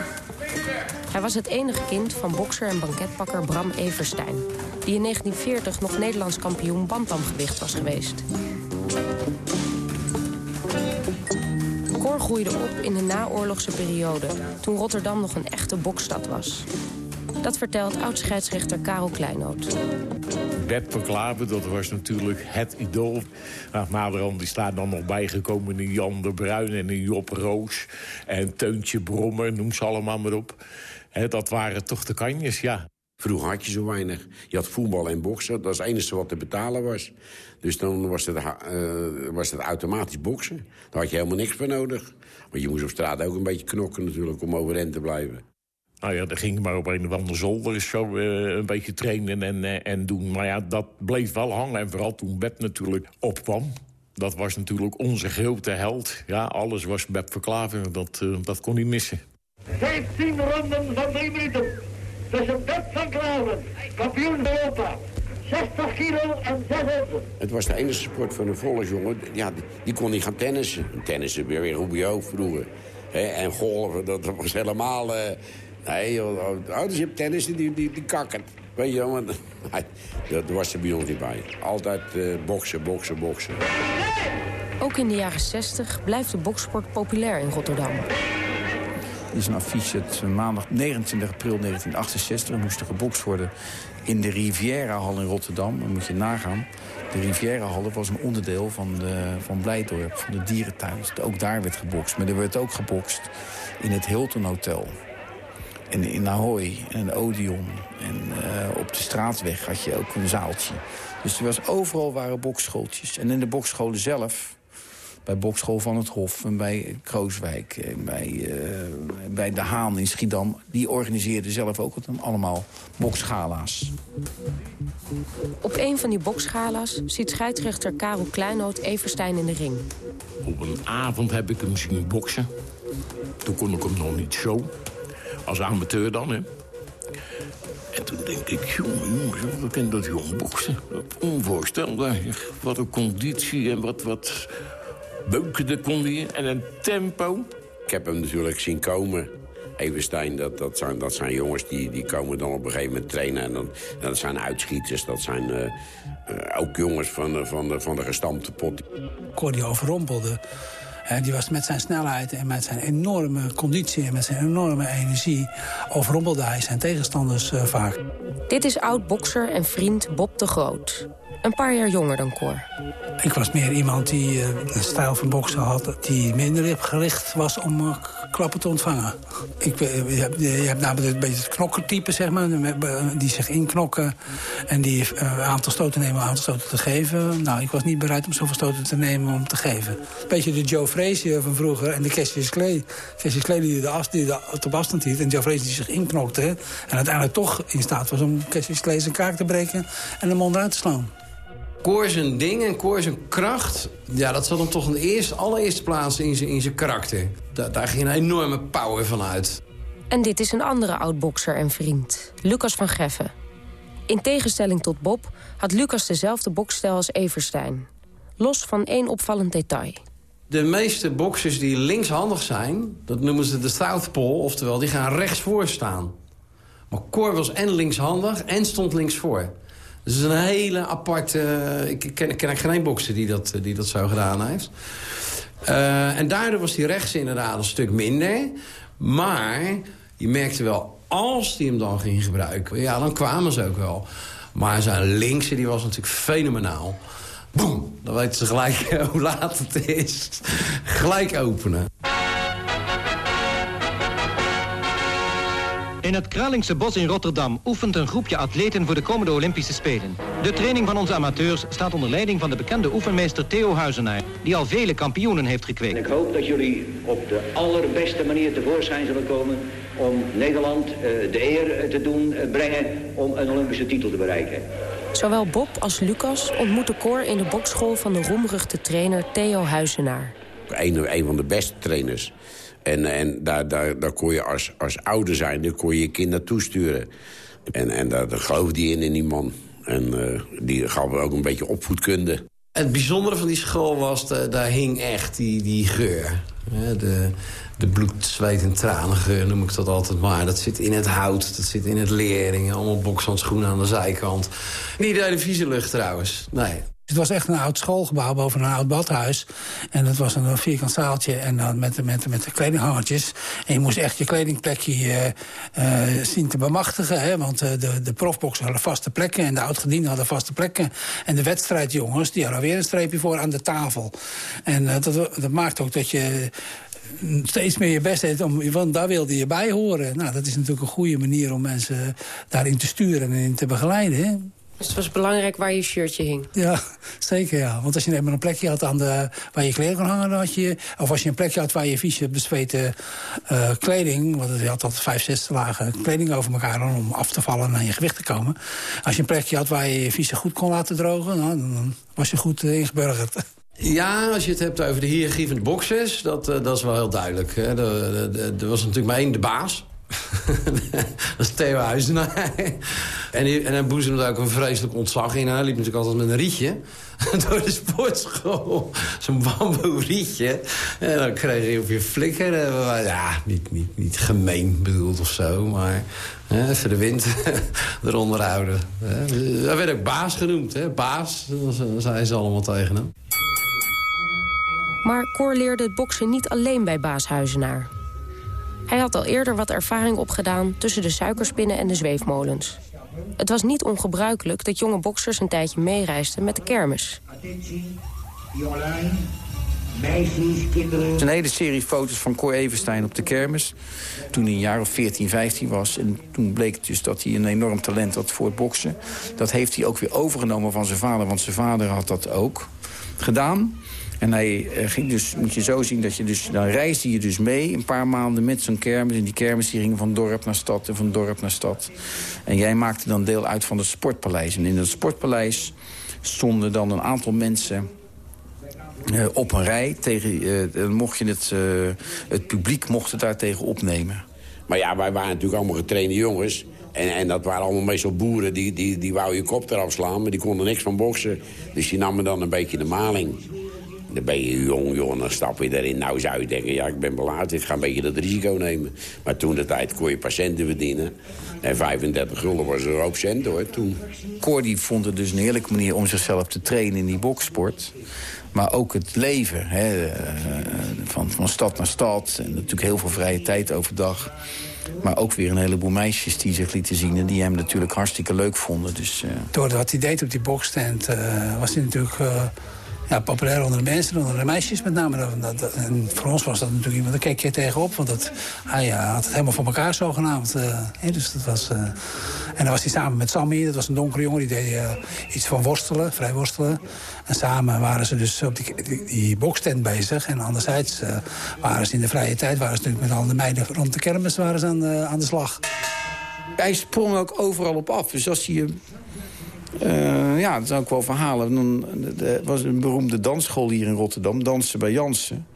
Hij was het enige kind van bokser en banketbakker Bram Everstein... die in 1940 nog Nederlands kampioen bantamgewicht was geweest. Cor groeide op in de naoorlogse periode... toen Rotterdam nog een echte bokstad was. Dat vertelt oud-scheidsrechter Karel Kleinoot. Bert van Klaver, dat was natuurlijk het idool. Nou, naderhand die staat dan nog bijgekomen in Jan de Bruin en in Job Roos. En Teuntje Brommer, noem ze allemaal maar op. He, dat waren toch de kanjes, ja. Vroeger had je zo weinig. Je had voetbal en boksen, dat is het enige wat te betalen was. Dus dan was het, uh, was het automatisch boksen. Daar had je helemaal niks voor nodig. Want je moest op straat ook een beetje knokken natuurlijk om overeind te blijven. Nou ja, dan ging ik maar op een of andere zolder zo uh, een beetje trainen en, uh, en doen. Maar ja, dat bleef wel hangen. En vooral toen Beb natuurlijk opkwam. Dat was natuurlijk onze grote held. Ja, alles was Beb Verklaver. Dat, uh, dat kon niet missen. 15 ronden van 3 minuten. Tussen Beb van Klaver, kampioen van Europa. 60 kilo en 6 Het was de enige sport van een volle jongen. Ja, die, die kon niet gaan tennissen. Tennissen weer weer Rubio vroeger. He, en golven, dat was helemaal... Nee, joh, ouders je hebt tennis, die, die, die kakken. Weet je want dat was er bij ons niet bij. Altijd uh, boksen, boksen, boksen. Ook in de jaren 60 blijft de boksport populair in Rotterdam. Dit is een affiche het maandag 29 april 1968. Er moest er gebokst worden in de Riviera-hal in Rotterdam. Dan moet je nagaan. De Riviera-hal was een onderdeel van, de, van Blijdorp, van de dierentuin. Dus ook daar werd gebokst. Maar er werd ook gebokst in het Hilton Hotel. En in Ahoy en Odeon en uh, op de straatweg had je ook een zaaltje. Dus er was overal waren boksschooltjes. En in de boksscholen zelf, bij Bokschool van het Hof... en bij Krooswijk en bij, uh, bij De Haan in Schiedam... die organiseerden zelf ook allemaal boksgala's. Op een van die boksgala's ziet scheidsrechter Karel Kleinoot Everstein in de ring. Op een avond heb ik hem zien boksen. Toen kon ik hem nog niet zo. Als amateur dan, hè. En toen denk ik, jongen, jongens, wat kan dat jong boksen? Onvoorstelbaar. Wat een conditie en wat, wat beuken de kon hij. En een tempo. Ik heb hem natuurlijk zien komen. Evenstein, dat, dat, zijn, dat zijn jongens die, die komen dan op een gegeven moment trainen. En dan, dat zijn uitschieters, dat zijn uh, uh, ook jongens van, uh, van, de, van de gestampte pot. Die overrompelde. Uh, die was met zijn snelheid en met zijn enorme conditie en met zijn enorme energie... overrompelde hij zijn tegenstanders uh, vaak. Dit is oud-bokser en vriend Bob de Groot. Een paar jaar jonger dan Cor. Ik was meer iemand die uh, een stijl van boksen had... die minder gericht was om uh, klappen te ontvangen. Ik, je, hebt, je hebt namelijk een beetje het knokkertype, zeg maar... die zich inknokken en die een aantal stoten nemen om aantal stoten te geven. Nou, ik was niet bereid om zoveel stoten te nemen om te geven. Een beetje de Joe Frazier van vroeger en de Cassius Clay. Cassius Clay die de, as, die de op hield en Joe Frazier die zich inknokte... en uiteindelijk toch in staat was om Cassius Clay zijn kaak te breken... en hem onderuit te slaan. Koor zijn ding en Koor zijn kracht... ja, dat zat dan toch in de eerste, allereerste plaats in zijn, in zijn karakter. Da daar ging een enorme power van uit. En dit is een andere oud-bokser en vriend, Lucas van Geffen. In tegenstelling tot Bob had Lucas dezelfde boksstijl als Everstein. Los van één opvallend detail. De meeste boxers die linkshandig zijn, dat noemen ze de southpaw, oftewel die gaan rechtsvoor staan. Maar Cor was en linkshandig en stond linksvoor. Dus is een hele aparte... Ik ken, ik ken geen bokser die dat, die dat zo gedaan heeft. Uh, en daardoor was die rechts inderdaad een stuk minder. Maar je merkte wel, als die hem dan ging gebruiken... ja, dan kwamen ze ook wel. Maar zijn linkse die was natuurlijk fenomenaal. Boom, dan weten ze gelijk hoe laat het is. Gelijk openen. In het Kralingse bos in Rotterdam oefent een groepje atleten voor de komende Olympische Spelen. De training van onze amateurs staat onder leiding van de bekende oefenmeester Theo Huizenaar, die al vele kampioenen heeft gekweekt. Ik hoop dat jullie op de allerbeste manier tevoorschijn zullen komen om Nederland uh, de eer te doen uh, brengen om een Olympische titel te bereiken. Zowel Bob als Lucas ontmoeten Cor in de bokschool van de roemruchte trainer Theo Huizenaar. Een, van de beste trainers. En, en daar, daar, daar kon je als, als ouder zijn, daar kon je je kind naartoe sturen. En, en daar, daar geloofde hij in, in die man. En uh, die gaf ook een beetje opvoedkunde. Het bijzondere van die school was, de, daar hing echt die, die geur. De, de bloed, zweet en tranengeur noem ik dat altijd maar. Dat zit in het hout, dat zit in het lering. Allemaal bokshandschoenen aan de zijkant. Niet de vieze lucht trouwens, nee. Het was echt een oud schoolgebouw boven een oud badhuis. En het was een vierkant zaaltje en dan met, met, met de kledinghangertjes. En je moest echt je kledingplekje uh, uh, zien te bemachtigen. Hè? Want uh, de, de profboxers hadden vaste plekken en de oudgedienden hadden vaste plekken. En de wedstrijdjongens, die hadden weer een streepje voor aan de tafel. En dat, dat maakt ook dat je steeds meer je best deed, om, want daar wilde je bij horen. Nou, dat is natuurlijk een goede manier om mensen daarin te sturen en in te begeleiden. Hè? Dus het was belangrijk waar je shirtje hing? Ja, zeker ja. Want als je maar een plekje had aan de, waar je kleren kon hangen... Dan had je, of als je een plekje had waar je vieze bezweten uh, kleding... want je had altijd vijf, zes lagen kleding over elkaar... om af te vallen en aan je gewicht te komen. Als je een plekje had waar je je vieze goed kon laten drogen... Nou, dan was je goed uh, ingeburgerd. Ja, als je het hebt over de hiërarchie van de boxers, dat, uh, dat is wel heel duidelijk. Hè. Er was natuurlijk maar één de baas. dat is Theo Huizenaar. en, hij, en hij boezemde ook een vreselijk ontzag in. Hij liep natuurlijk altijd met een rietje door de sportschool. Zo'n bamboe rietje. En dan kreeg hij op je flikker. Ja, niet, niet, niet gemeen bedoeld of zo, maar hè, even de wind eronder houden. Hij werd ook baas genoemd, hè? baas. Zeiden ze allemaal tegen hem. Maar Cor leerde het boksen niet alleen bij baas Huizenaar. Hij had al eerder wat ervaring opgedaan tussen de suikerspinnen en de zweefmolens. Het was niet ongebruikelijk dat jonge boksers een tijdje meereisden met de kermis. Meisjes, kinderen. Een hele serie foto's van Cor Everstein op de kermis. Toen hij een jaar of 14, 15 was. En toen bleek dus dat hij een enorm talent had voor het boksen. Dat heeft hij ook weer overgenomen van zijn vader. Want zijn vader had dat ook gedaan. En hij eh, ging dus, moet je zo zien, dat je dus, dan reisde je dus mee een paar maanden met zo'n kermis. En die kermis die ging van dorp naar stad en van dorp naar stad. En jij maakte dan deel uit van het sportpaleis. En in het sportpaleis stonden dan een aantal mensen... Uh, op een rij. Tegen, uh, mocht je het, het publiek mocht het daar tegen opnemen. Maar ja, wij waren natuurlijk allemaal getrainde jongens. En, en dat waren allemaal meestal boeren. Die, die, die wou je kop eraf slaan, maar die konden niks van boksen. Dus die namen dan een beetje de maling. Dan ben je jong, jong, dan stap je erin. Nou zou je denken, ja, ik ben belaard, ik ga een beetje dat risico nemen. Maar toen de tijd kon je patiënten verdienen. En 35 gulden was er ook cent, hoor, toen. Cordy vond het dus een heerlijke manier om zichzelf te trainen in die boksport. Maar ook het leven, hè, eh, van, van stad naar stad. En natuurlijk heel veel vrije tijd overdag. Maar ook weer een heleboel meisjes die zich lieten zien... en die hem natuurlijk hartstikke leuk vonden. Dus, uh... Door wat hij deed op die boksstand uh, was hij natuurlijk... Uh ja, populair onder de mensen, onder de meisjes met name. En voor ons was dat natuurlijk iemand, daar keek je tegenop. Want dat, hij had het helemaal voor elkaar zogenaamd. Uh, dus dat was, uh, en dan was hij samen met Sammy, dat was een donkere jongen. Die deed uh, iets van worstelen, vrij worstelen. En samen waren ze dus op die, die, bokstent bezig. En anderzijds waren ze in de vrije tijd... waren ze natuurlijk met alle meiden rond de kermis waren ze aan, de, aan de slag. Hij sprong ook overal op af. Dus als hij uh, ja, dat zijn ook wel verhalen. Dan, er was een beroemde dansschool hier in Rotterdam, Dansen bij Jansen.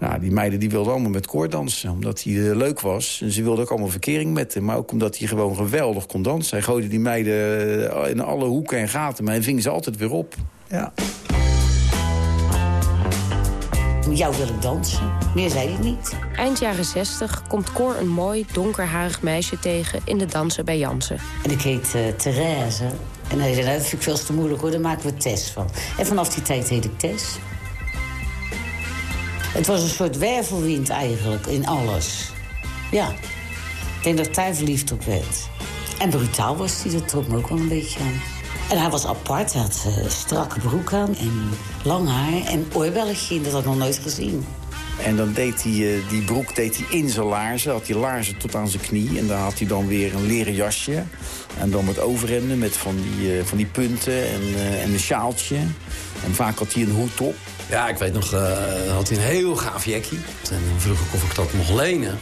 Nou, die meiden die wilden allemaal met koor dansen. Omdat hij uh, leuk was. En ze wilden ook allemaal verkering met hem. Maar ook omdat hij gewoon geweldig kon dansen. Hij gooide die meiden uh, in alle hoeken en gaten. Maar hij ving ze altijd weer op. Ja. Met jou wil ik dansen. Meer zei hij niet. Eind jaren 60 komt Cor een mooi, donkerharig meisje tegen... in de dansen bij Jansen. En ik heet uh, Therese. En hij zei, nou, dat vind ik veel te moeilijk hoor, daar maken we Tess van. En vanaf die tijd heet ik Tess. Het was een soort wervelwind eigenlijk, in alles. Ja, ik denk dat daar verliefd op werd. En brutaal was hij, dat trok me ook wel een beetje aan. En hij was apart, hij had uh, strakke broek aan en lang haar en oorbelletje. Dat had ik nog nooit gezien. En dan deed hij uh, die broek deed hij in zijn laarzen. Had hij laarzen tot aan zijn knie. En dan had hij dan weer een leren jasje. En dan met overhemden met van die, uh, van die punten en, en een sjaaltje. En vaak had hij een hoed op. Ja, ik weet nog, had hij een heel gaaf jackie. En dan vroeg ik of ik dat mocht lenen.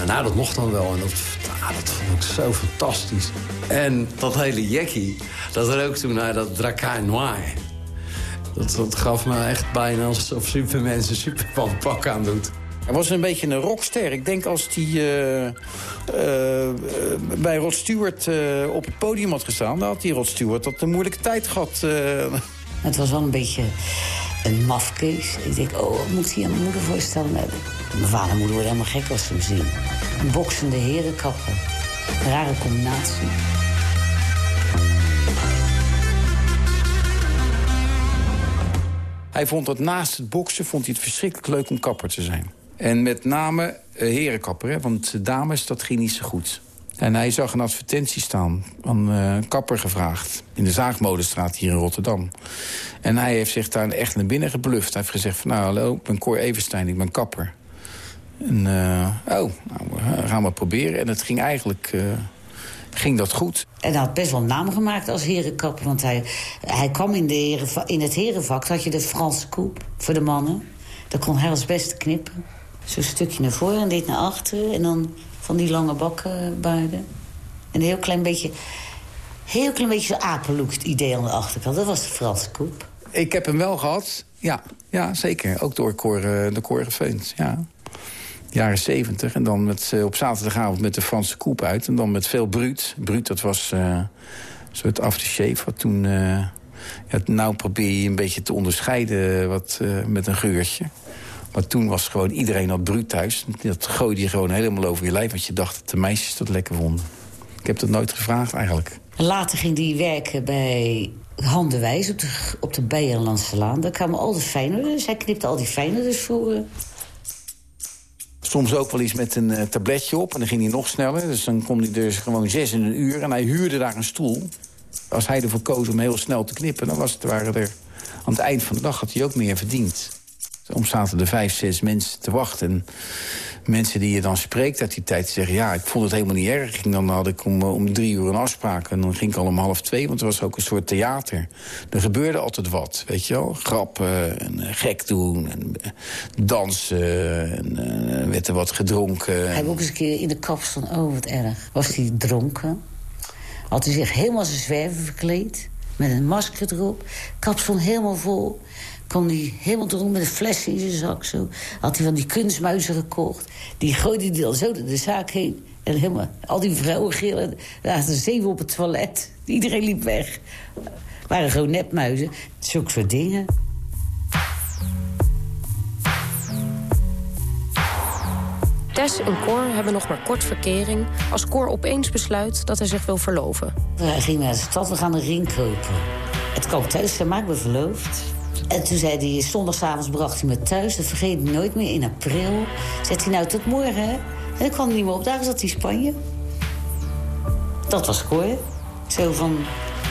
En nou, dat mocht dan wel. En dat, ah, dat vond ik zo fantastisch. En dat hele jackie, dat rook toen naar dat Dracar Noir. Dat, dat gaf me echt bijna alsof Superman zijn Superman pak aan doet. Hij was een beetje een rockster. Ik denk als hij uh, uh, bij Rod Stewart op het podium had gestaan... dan had die Rod Stewart dat een moeilijke tijd gehad. Het was wel een beetje een mafkees. Ik denk, oh, wat moet hij aan mijn moeder voorstellen hebben? Mijn vader en moeder worden helemaal gek als ze hem zien. Een boksende herenkapper. Een rare combinatie. Hij vond dat naast het boksen vond hij het verschrikkelijk leuk om kapper te zijn. En met name uh, herenkapper, hè, want dames, dat ging niet zo goed. En hij zag een advertentie staan van uh, een kapper gevraagd. In de Zaagmodestraat hier in Rotterdam. En hij heeft zich daar echt naar binnen gebluft. Hij heeft gezegd van, nou hallo, ik ben Cor Everstein, ik ben kapper. En, uh, oh, nou, gaan we proberen. En het ging eigenlijk... ging dat goed. En hij had best wel een naam gemaakt als herenkapper. Want hij, hij kwam in, de heren, in het herenvak, had je de Franse koep voor de mannen. Daar kon hij als beste knippen. Zo'n stukje naar voren en dit naar achteren. En dan van die lange bakkenbaarden. En een heel klein beetje... heel klein beetje zo'n apenloek idee aan de achterkant. Dat was de Franse koep. Ik heb hem wel gehad, ja. Ja, zeker. Ook door Cor, de Cor gefeund, ja. Jaren zeventig. En dan met, uh, op zaterdagavond met de Franse koep uit. En dan met veel bruut. Bruut, dat was uh, een soort aftershave. Wat toen... Uh, ja, nou probeer je een beetje te onderscheiden wat, met een geurtje. Maar toen was gewoon iedereen had bruut thuis. Dat gooide je gewoon helemaal over je lijf. Want je dacht dat de meisjes dat lekker vonden. Ik heb dat nooit gevraagd eigenlijk. Later ging hij werken bij Handenwijs op de, op de Beierlandse Laan. Daar kwamen al de Feyenoorders. Hij knipte al die Feyenoorders voor. Soms ook wel eens met een uh, tabletje op. En dan ging hij nog sneller. Dus dan kon hij dus gewoon zes in een uur. En hij huurde daar een stoel. Als hij ervoor koos om heel snel te knippen... dan was het, waren er aan het eind van de dag had hij ook meer verdiend. Om zaten er vijf, zes mensen te wachten. En mensen die je dan spreekt uit die tijd zeggen... ja, ik vond het helemaal niet erg. En dan had ik om, om drie uur een afspraak. En dan ging ik al om half twee, want er was ook een soort theater. Er gebeurde altijd wat, weet je wel. Grappen en uh, gek doen en uh, dansen. En uh, werd er wat gedronken. Hij heeft ook eens een keer in de kap van, oh wat erg. Was hij dronken. Had hij zich helemaal zijn zwerver verkleed. Met een masker erop. Kapsel helemaal vol kwam hij helemaal dronken met een fles in zijn zak. Zo. Had hij van die kunstmuizen gekocht. Die gooide hij dan zo door de zaak heen. En helemaal, al die vrouwen gillen. Daar zaten zeven op het toilet. Iedereen liep weg. waren gewoon nepmuizen. Zulke soort dingen. Tess en Cor hebben nog maar kort verkering... als Cor opeens besluit dat hij zich wil verloven. Hij ging naar de stad, we gaan een ring kopen. Het kwam thuis, hij maakt me verloofd. En toen zei hij, zondagavond bracht hij me thuis. Dat vergeet ik nooit meer, in april. Zet hij nou tot morgen, hè? En dan kwam hij niet meer op, daar zat hij in Spanje. Dat was Cor. Zo van,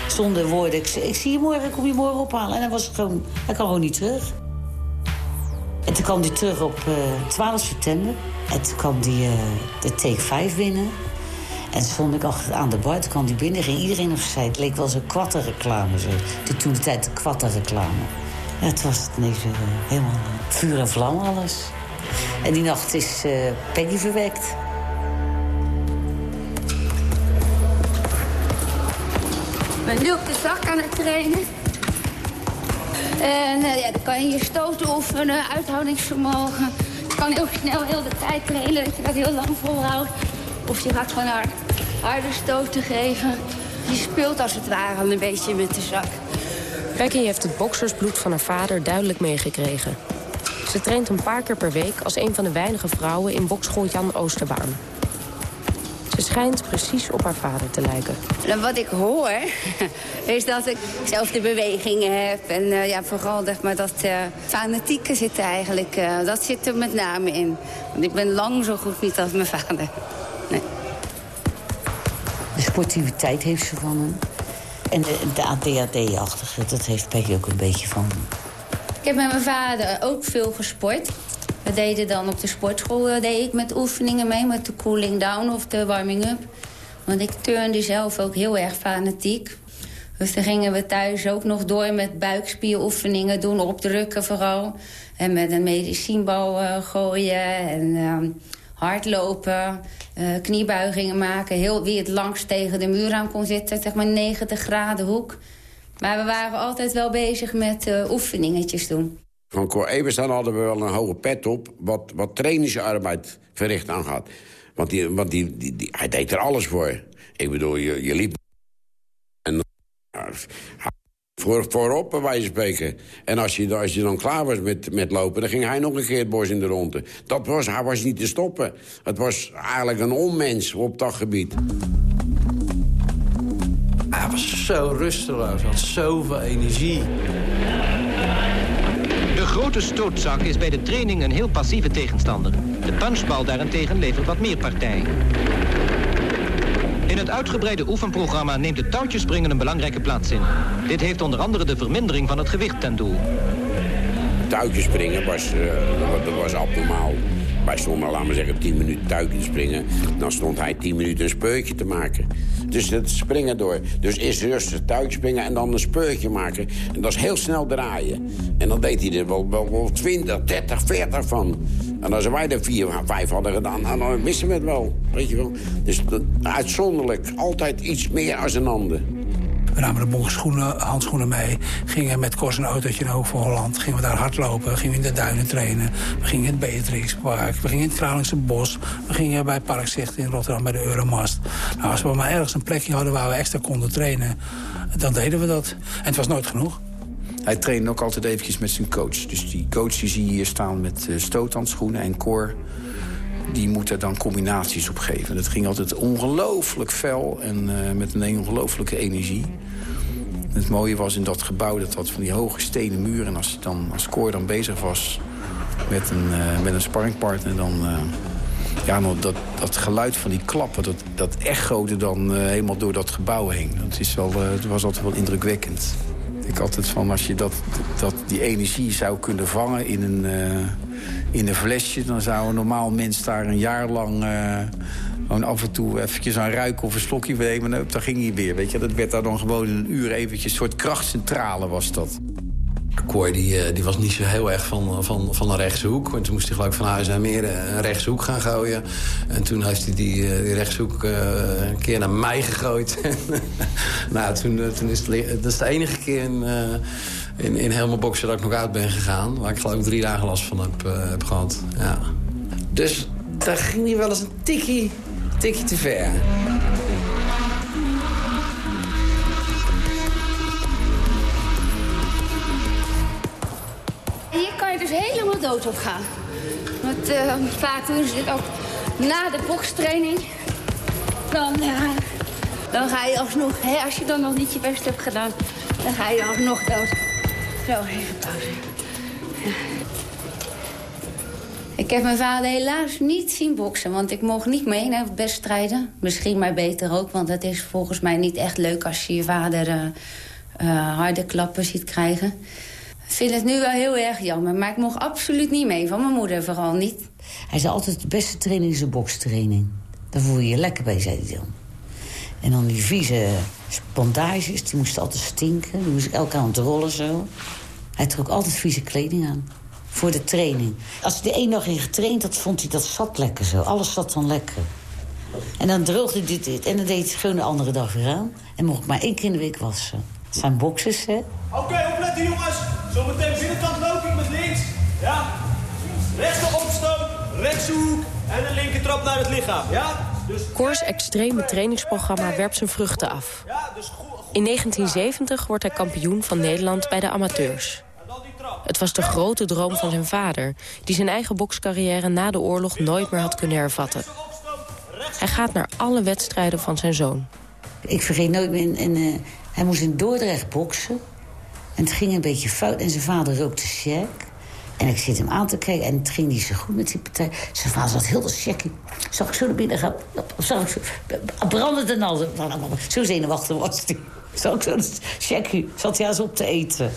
zonder woorden. Ik, ik zie je morgen, ik kom je morgen ophalen. En hij, was gewoon, hij kwam gewoon niet terug. En toen kwam hij terug op uh, 12 september. En toen kwam hij uh, de Take 5 binnen. En toen stond ik achter aan de bar. Toen kwam hij binnen, ging iedereen op zijn Het leek wel zo'n kwatterreclame. Zo. Toen de tijd de kwatterreclame. Het was ineens uh, helemaal vuur en vlam alles. En die nacht is uh, Peggy verwekt. Ben nu op de zak aan het trainen. En uh, ja, dan kan je je stoten oefenen, uithoudingsvermogen. Je kan heel snel heel de tijd trainen, dat je dat heel lang volhoudt. Of je gaat gewoon hard, harde stoten geven. Je speelt als het ware een beetje met de zak. Becky heeft het boksersbloed van haar vader duidelijk meegekregen. Ze traint een paar keer per week als een van de weinige vrouwen in bokschool Jan Oosterbaan. Ze schijnt precies op haar vader te lijken. En wat ik hoor, is dat ik zelf de bewegingen heb. En uh, ja, vooral zeg maar, dat uh, fanatieke zit eigenlijk, uh, dat zit er met name in. Want ik ben lang zo goed niet als mijn vader. Nee. De sportiviteit heeft ze van hem. En de, de ADHD-achtige, dat heeft Peggy ook een beetje van. Ik heb met mijn vader ook veel gesport. We deden dan op de sportschool eh, deed ik met oefeningen mee, met de cooling down of de warming up. Want ik turnde zelf ook heel erg fanatiek. Dus dan gingen we thuis ook nog door met buikspieroefeningen doen, opdrukken vooral. En met een medicijnbal uh, gooien en uh, hardlopen, uh, kniebuigingen maken. Heel, wie het langst tegen de muur aan kon zitten, zeg maar 90 graden hoek. Maar we waren altijd wel bezig met uh, oefeningetjes doen. Van Cor Everstaan hadden we wel een hoge pet op... wat, wat trainingsarbeid verricht aangaat. Want, die, want die, die, die, hij deed er alles voor. Ik bedoel, je, je liep... En, voor, voorop, bij wijze van spreken. En als je, als je dan klaar was met, met lopen... dan ging hij nog een keer het bos in de ronde. Dat was, hij was niet te stoppen. Het was eigenlijk een onmens op dat gebied. Hij was zo rusteloos, had zoveel energie. De grote stootzak is bij de training een heel passieve tegenstander. De punchbal daarentegen levert wat meer partij. In het uitgebreide oefenprogramma neemt het touwtjespringen een belangrijke plaats in. Dit heeft onder andere de vermindering van het gewicht ten doel. Touwtjespringen was, uh, was abnormaal. Wij stonden, laten we zeggen, 10 minuten te springen. Dan stond hij 10 minuten een speurtje te maken. Dus het springen door. Dus eerst rustig touwtje springen en dan een speurtje maken. En dat is heel snel draaien. En dan deed hij er wel, wel, wel 20, 30, 40 van. En als wij er 4, 5 hadden gedaan, dan wisten we het wel. Weet je wel. Dus uitzonderlijk. Altijd iets meer als een ander. We namen de bokschoenen, handschoenen mee. Gingen met Kors een autootje naar Hoog van Holland. Gingen we daar hardlopen. Gingen we in de duinen trainen. We gingen in het Beatrixpark. We gingen in het Kralingse Bos. We gingen bij Parkzicht in Rotterdam bij de Euromast. Nou, als we maar ergens een plekje hadden waar we extra konden trainen... dan deden we dat. En het was nooit genoeg. Hij trainde ook altijd eventjes met zijn coach. Dus die coach die zie je hier staan met uh, stoothandschoenen en Cor die moeten dan combinaties opgeven. Dat ging altijd ongelooflijk fel en uh, met een ongelooflijke energie. Het mooie was in dat gebouw, dat had van die hoge stenen muren. En als, dan, als Cor dan bezig was met een, uh, met een sparringpartner... dan, uh, ja, nou, dat, dat geluid van die klappen, dat, dat echode dan uh, helemaal door dat gebouw heen. Dat, is wel, dat was altijd wel indrukwekkend. Ik altijd van, als je dat, dat, die energie zou kunnen vangen in een, in een flesje... dan zou een normaal mens daar een jaar lang... Gewoon af en toe eventjes aan ruiken of een slokje nemen. En dan ging hij weer. Weet je? Dat werd daar dan gewoon een uur eventjes. Een soort krachtcentrale was dat. Kooi die, die was niet zo heel erg van, van, van een rechtse hoek. Want toen moest hij geloof ik van huis naar meer een rechtse hoek gaan gooien. En toen heeft hij die, die rechtse hoek uh, een keer naar mij gegooid. nou, toen, toen is het, dat is de enige keer in, uh, in, in helemaal boksen dat ik nog uit ben gegaan. Waar ik geloof ik drie dagen last van heb, uh, heb gehad. Ja. Dus daar ging hij wel eens een tikkie tikje te ver. Hier kan je dus helemaal dood op gaan. Want uh, vaak doen ze dit ook na de bokstraining. Dan, uh, dan ga je alsnog, hè, als je dan nog niet je best hebt gedaan... dan ga je alsnog dood. Zo, even pauze. Ik heb mijn vader helaas niet zien boksen, want ik mocht niet mee naar wedstrijden. Misschien maar beter ook, want het is volgens mij niet echt leuk... als je je vader uh, uh, harde klappen ziet krijgen. Ik vind het nu wel heel erg jammer, maar ik mocht absoluut niet mee. Van mijn moeder vooral niet. Hij zei altijd, de beste training is de bokstraining. Daar voel je je lekker bij, zei hij dan. En dan die vieze bandages, die moesten altijd stinken. Die moest ik elke aan het rollen zo. Hij trok altijd vieze kleding aan voor de training. Als hij de één dag in getraind had, vond hij dat zat lekker zo. Alles zat dan lekker. En dan droogde dit, dit. En dan deed hij het gewoon de andere dag weer aan. En mocht ik maar één keer in de week wassen. Het zijn boxers, hè? Oké, opletten jongens. Zometeen binnenkant looping met links. Ja? Rechts de opstoot, rechtshoek en een linker trap naar het lichaam. Ja? Dus Cors extreme trainingsprogramma werpt zijn vruchten af. In 1970 wordt hij kampioen van Nederland bij de amateurs. Het was de grote droom van zijn vader... die zijn eigen bokscarrière na de oorlog nooit meer had kunnen hervatten. Hij gaat naar alle wedstrijden van zijn zoon. Ik vergeet nooit meer, en, eh, hij moest in Dordrecht boksen. En het ging een beetje fout en zijn vader rookte check. En ik zit hem aan te kijken en het ging niet zo goed met die partij. Zijn vader zat heel de checkie. Zag ik zo naar binnen gaan. Zag ik brandend en al. Zo zenuwachtig was hij. Zag ik zo de checkie. Zat hij eens op te eten.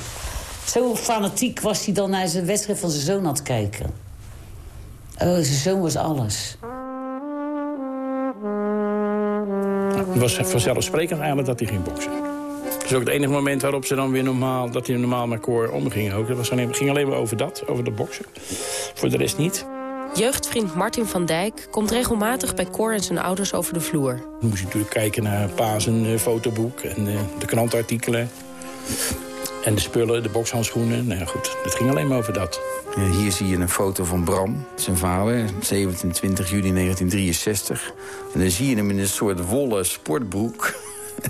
Zo fanatiek was hij dan naar zijn wedstrijd van zijn zoon aan het kijken. Oh, zijn zoon was alles. Het was vanzelfsprekend eigenlijk dat hij ging boksen. Dat is ook het enige moment waarop ze dan weer normaal... dat hij normaal met Cor omging ook. Het was alleen, ging alleen maar over dat, over de boksen. Voor de rest niet. Jeugdvriend Martin van Dijk komt regelmatig bij Cor en zijn ouders over de vloer. Dan moest je natuurlijk kijken naar pa zijn eh, fotoboek en eh, de krantartikelen. En de spullen, de bokshandschoenen. Nou goed, het ging alleen maar over dat. Ja, hier zie je een foto van Bram, zijn vader, 27 juli 1963. En dan zie je hem in een soort wollen sportbroek.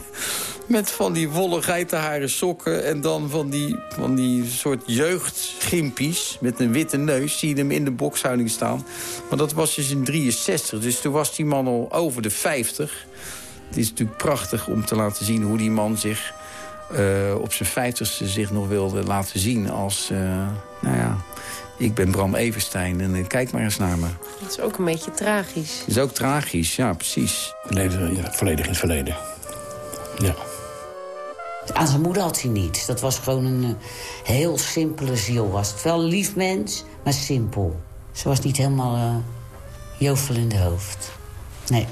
Met van die wollen geitenharen sokken en dan van die, van die soort jeugdgimpies met een witte neus. Zie je hem in de bokshouding staan. Maar dat was dus in 63, dus toen was die man al over de 50. Het is natuurlijk prachtig om te laten zien hoe die man zich uh, op zijn vijftigste zich nog wilde laten zien als... Uh, nou ja, ik ben Bram Everstein en uh, kijk maar eens naar me. Dat is ook een beetje tragisch. Dat is ook tragisch, ja, precies. Leven, ja, volledig in het verleden. Ja. Aan zijn moeder had hij niets. Dat was gewoon een heel simpele ziel. Was het wel een lief mens, maar simpel. Ze was niet helemaal uh, jovel in de hoofd. Nee.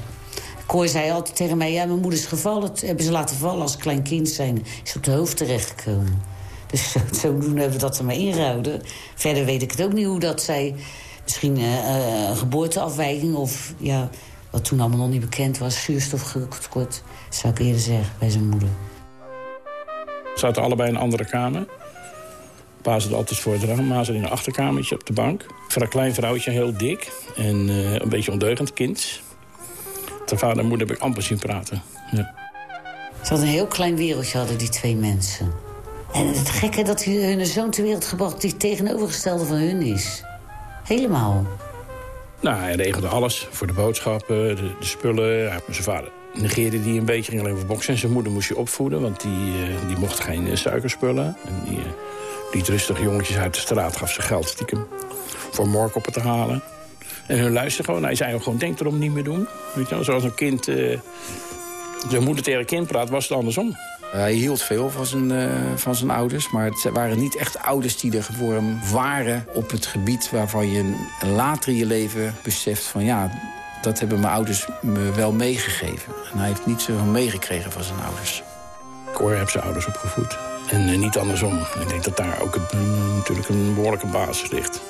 Kooi zei altijd tegen mij... ja, mijn moeder is gevallen. Dat hebben ze laten vallen als klein kind zijn. Is op de hoofd terechtgekomen. Dus zo, zodoende hebben we dat er maar ingehouden. Verder weet ik het ook niet hoe dat zij... misschien uh, een geboorteafwijking of... ja, wat toen allemaal nog niet bekend was... zuurstoftekort, zou ik eerder zeggen, bij zijn moeder. Ze zaten allebei in een andere kamer. Pa zat altijd voor het raam, ma zat in een achterkamertje op de bank. Voor een klein vrouwtje, heel dik en uh, een beetje ondeugend kind. De vader en moeder heb ik amper zien praten. Ja. Ze hadden een heel klein wereldje, hadden die twee mensen. En het gekke dat hun zoon ter wereld gebracht... die tegenovergestelde van hun is. Helemaal. Nou, hij regelde alles. Voor de boodschappen, de, de spullen. Zijn vader negeerde die een beetje, ging alleen voor boksen. En zijn moeder moest je opvoeden, want die, uh, die mocht geen uh, suikerspullen. En die liet rustig jongetjes uit de straat, gaf ze geld stiekem. Voor morkoppen te halen. En hun luisterde gewoon. Hij zei gewoon, denk erom niet meer doen. Weet je wel, zoals een kind... Uh, zijn moeder tegen een kind praat, was het andersom. Hij hield veel van zijn, uh, van zijn ouders, maar het waren niet echt ouders die er voor hem waren op het gebied waarvan je later in je leven beseft van ja, dat hebben mijn ouders me wel meegegeven. En hij heeft niet zoveel meegekregen van zijn ouders. Cor heeft zijn ouders opgevoed. En uh, niet andersom. Ik denk dat daar ook natuurlijk een behoorlijke basis ligt.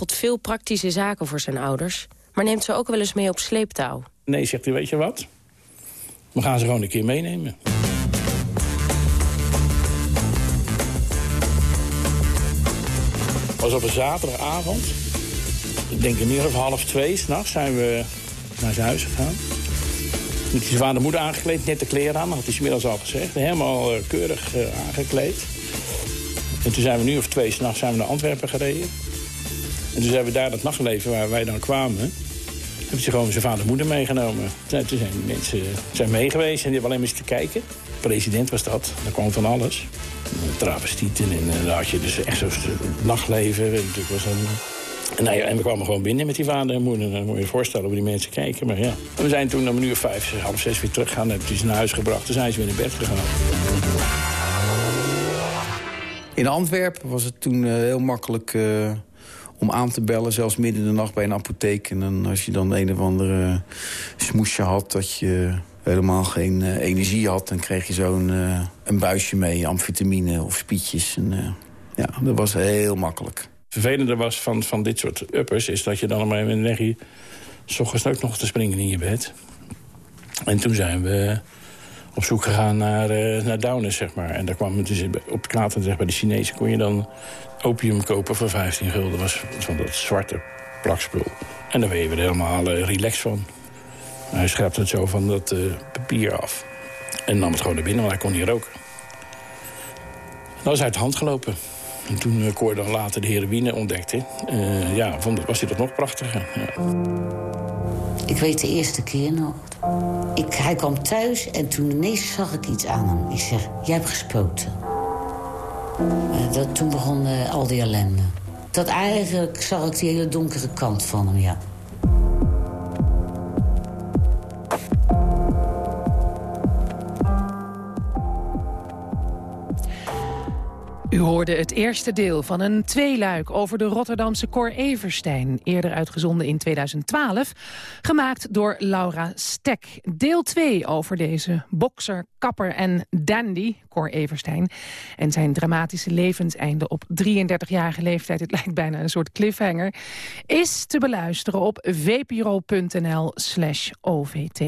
Regelt veel praktische zaken voor zijn ouders... maar neemt ze ook wel eens mee op sleeptouw. Nee, zegt hij, weet je wat? We gaan ze gewoon een keer meenemen. Was op een zaterdagavond. Ik denk in uur of half twee s'nachts zijn we naar zijn huis gegaan. Met vader en moeder aangekleed, net de kleren aan, had hij inmiddels al gezegd. Helemaal uh, keurig uh, aangekleed. En toen zijn we nu of twee s'nachts naar Antwerpen gereden. En toen zijn we daar dat nachtleven waar wij dan kwamen... hebben ze gewoon zijn vader en moeder meegenomen. Toen zijn mensen zijn meegeweest en die hebben alleen maar zitten kijken. President was dat, daar kwam van alles. Travestieten en daar had je dus echt zo'n nachtleven. Was een... En, nou en we kwamen gewoon binnen met die vader en moeder. Dan moet je je voorstellen hoe die mensen kijken. Maar ja. We zijn toen om een uur vijf, half zes weer teruggegaan. Hebben ze naar huis gebracht. Toen zijn ze weer in bed gegaan. In Antwerpen was het toen uh, heel makkelijk uh, om aan te bellen. Zelfs midden in de nacht bij een apotheek. En dan, als je dan een of andere smoesje had... dat je helemaal geen eh, energie had... dan kreeg je zo'n eh, een buisje mee, amfetamine of spietjes. En, ja, dat was heel makkelijk. Het vervelende was van, van dit soort uppers... is dat je dan op een moment leg je... s ochtends ook nog te springen in je bed. En toen zijn we op zoek gegaan naar, naar Downers, zeg maar. En daar kwam dus op zeg bij de Chinezen... kon je dan opium kopen voor 15 gulden. Was van dat zwarte plakspul. En daar ben je weer helemaal uh, relaxed van. Hij schrapte het zo van dat uh, papier af. En nam het gewoon naar binnen, want hij kon niet roken. Dat was uit de hand gelopen. En toen uh, Cor later de heroïne ontdekte... Ja, vond, was hij dat nog prachtiger. Ja. Ik weet de eerste keer nog. Ik, hij kwam thuis en toen ineens zag ik iets aan hem. Ik zeg, jij hebt gespoten. Dat, toen begon al die ellende. Dat eigenlijk zag ik die hele donkere kant van hem, ja. U hoorde het eerste deel van een tweeluik over de Rotterdamse Cor Everstein. Eerder uitgezonden in 2012, gemaakt door Laura Stek. Deel 2 over deze bokser, kapper en dandy, Cor Everstein. En zijn dramatische levenseinde op 33-jarige leeftijd, het lijkt bijna een soort cliffhanger... is te beluisteren op vpro.nl slash OVT.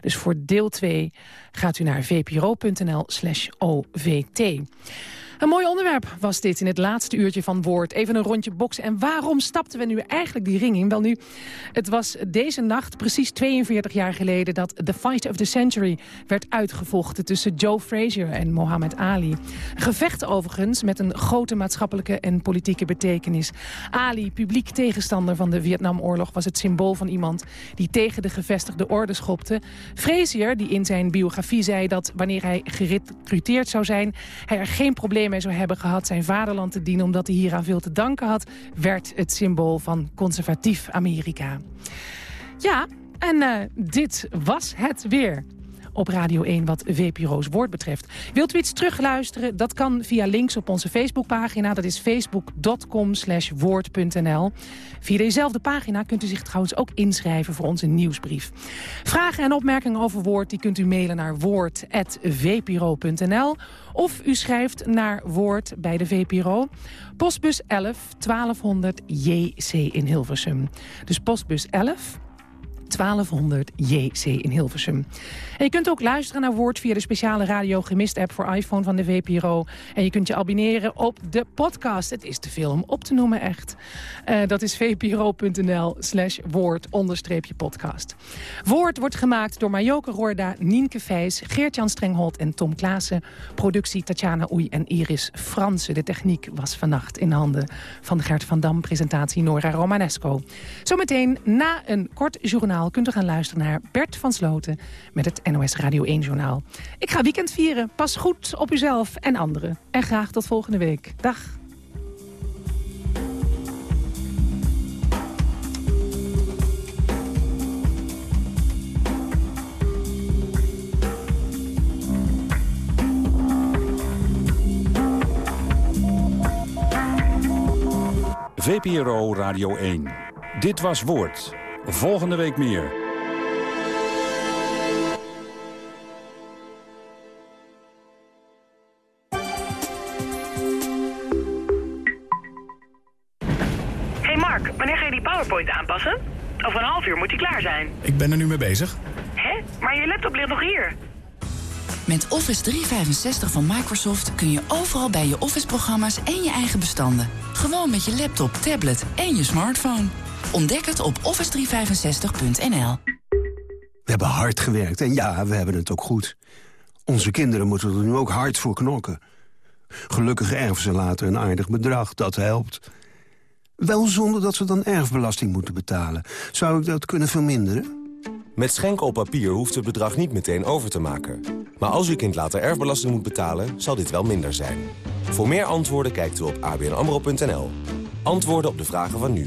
Dus voor deel 2 gaat u naar vpro.nl slash OVT. Een mooi onderwerp was dit in het laatste uurtje van Woord. Even een rondje boksen. En waarom stapten we nu eigenlijk die ring in? Wel nu, het was deze nacht, precies 42 jaar geleden... dat The Fight of the Century werd uitgevochten tussen Joe Frazier en Muhammad Ali. Een gevecht overigens met een grote maatschappelijke en politieke betekenis. Ali, publiek tegenstander van de Vietnamoorlog... was het symbool van iemand die tegen de gevestigde orde schopte. Frazier, die in zijn biografie zei dat wanneer hij gerecruiteerd zou zijn... hij er geen probleem mee zou hebben gehad zijn vaderland te dienen... omdat hij hieraan veel te danken had, werd het symbool van conservatief Amerika. Ja, en uh, dit was het weer op Radio 1 wat VPRO's woord betreft. Wilt u iets terugluisteren? Dat kan via links op onze Facebookpagina. Dat is facebook.com woord.nl. Via dezelfde pagina kunt u zich trouwens ook inschrijven voor onze nieuwsbrief. Vragen en opmerkingen over Woord die kunt u mailen naar woord.vpro.nl of u schrijft naar Woord bij de VPRO. Postbus 11 1200 JC in Hilversum. Dus postbus 11 1200 JC in Hilversum. En je kunt ook luisteren naar Woord via de speciale Radio Gemist app voor iPhone van de VPRO. En je kunt je abonneren op de podcast. Het is te veel om op te noemen echt. Uh, dat is vpro.nl slash woord onderstreepje podcast. Woord wordt gemaakt door Majoke Rorda, Nienke Vijs, Geert-Jan Strenghold en Tom Klaassen. Productie Tatjana Oei en Iris Fransen. De techniek was vannacht in handen van Gert van Dam. Presentatie Nora Romanesco. Zometeen na een kort journaal kunt u gaan luisteren naar Bert van Sloten met het NOS Radio 1-journaal. Ik ga weekend vieren. Pas goed op uzelf en anderen. En graag tot volgende week. Dag. VPRO Radio 1. Dit was Woord. Volgende week meer. Hey Mark, wanneer ga je die PowerPoint aanpassen? Over een half uur moet die klaar zijn. Ik ben er nu mee bezig. Hè? Maar je laptop ligt nog hier. Met Office 365 van Microsoft kun je overal bij je Office-programma's en je eigen bestanden. Gewoon met je laptop, tablet en je smartphone. Ontdek het op office365.nl. We hebben hard gewerkt en ja, we hebben het ook goed. Onze kinderen moeten er nu ook hard voor knokken. Gelukkig erven ze later een aardig bedrag, dat helpt. Wel zonder dat ze dan erfbelasting moeten betalen. Zou ik dat kunnen verminderen? Met schenken op papier hoeft het bedrag niet meteen over te maken. Maar als uw kind later erfbelasting moet betalen, zal dit wel minder zijn. Voor meer antwoorden kijkt u op abnamro.nl. Antwoorden op de vragen van nu.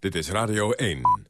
Dit is Radio 1.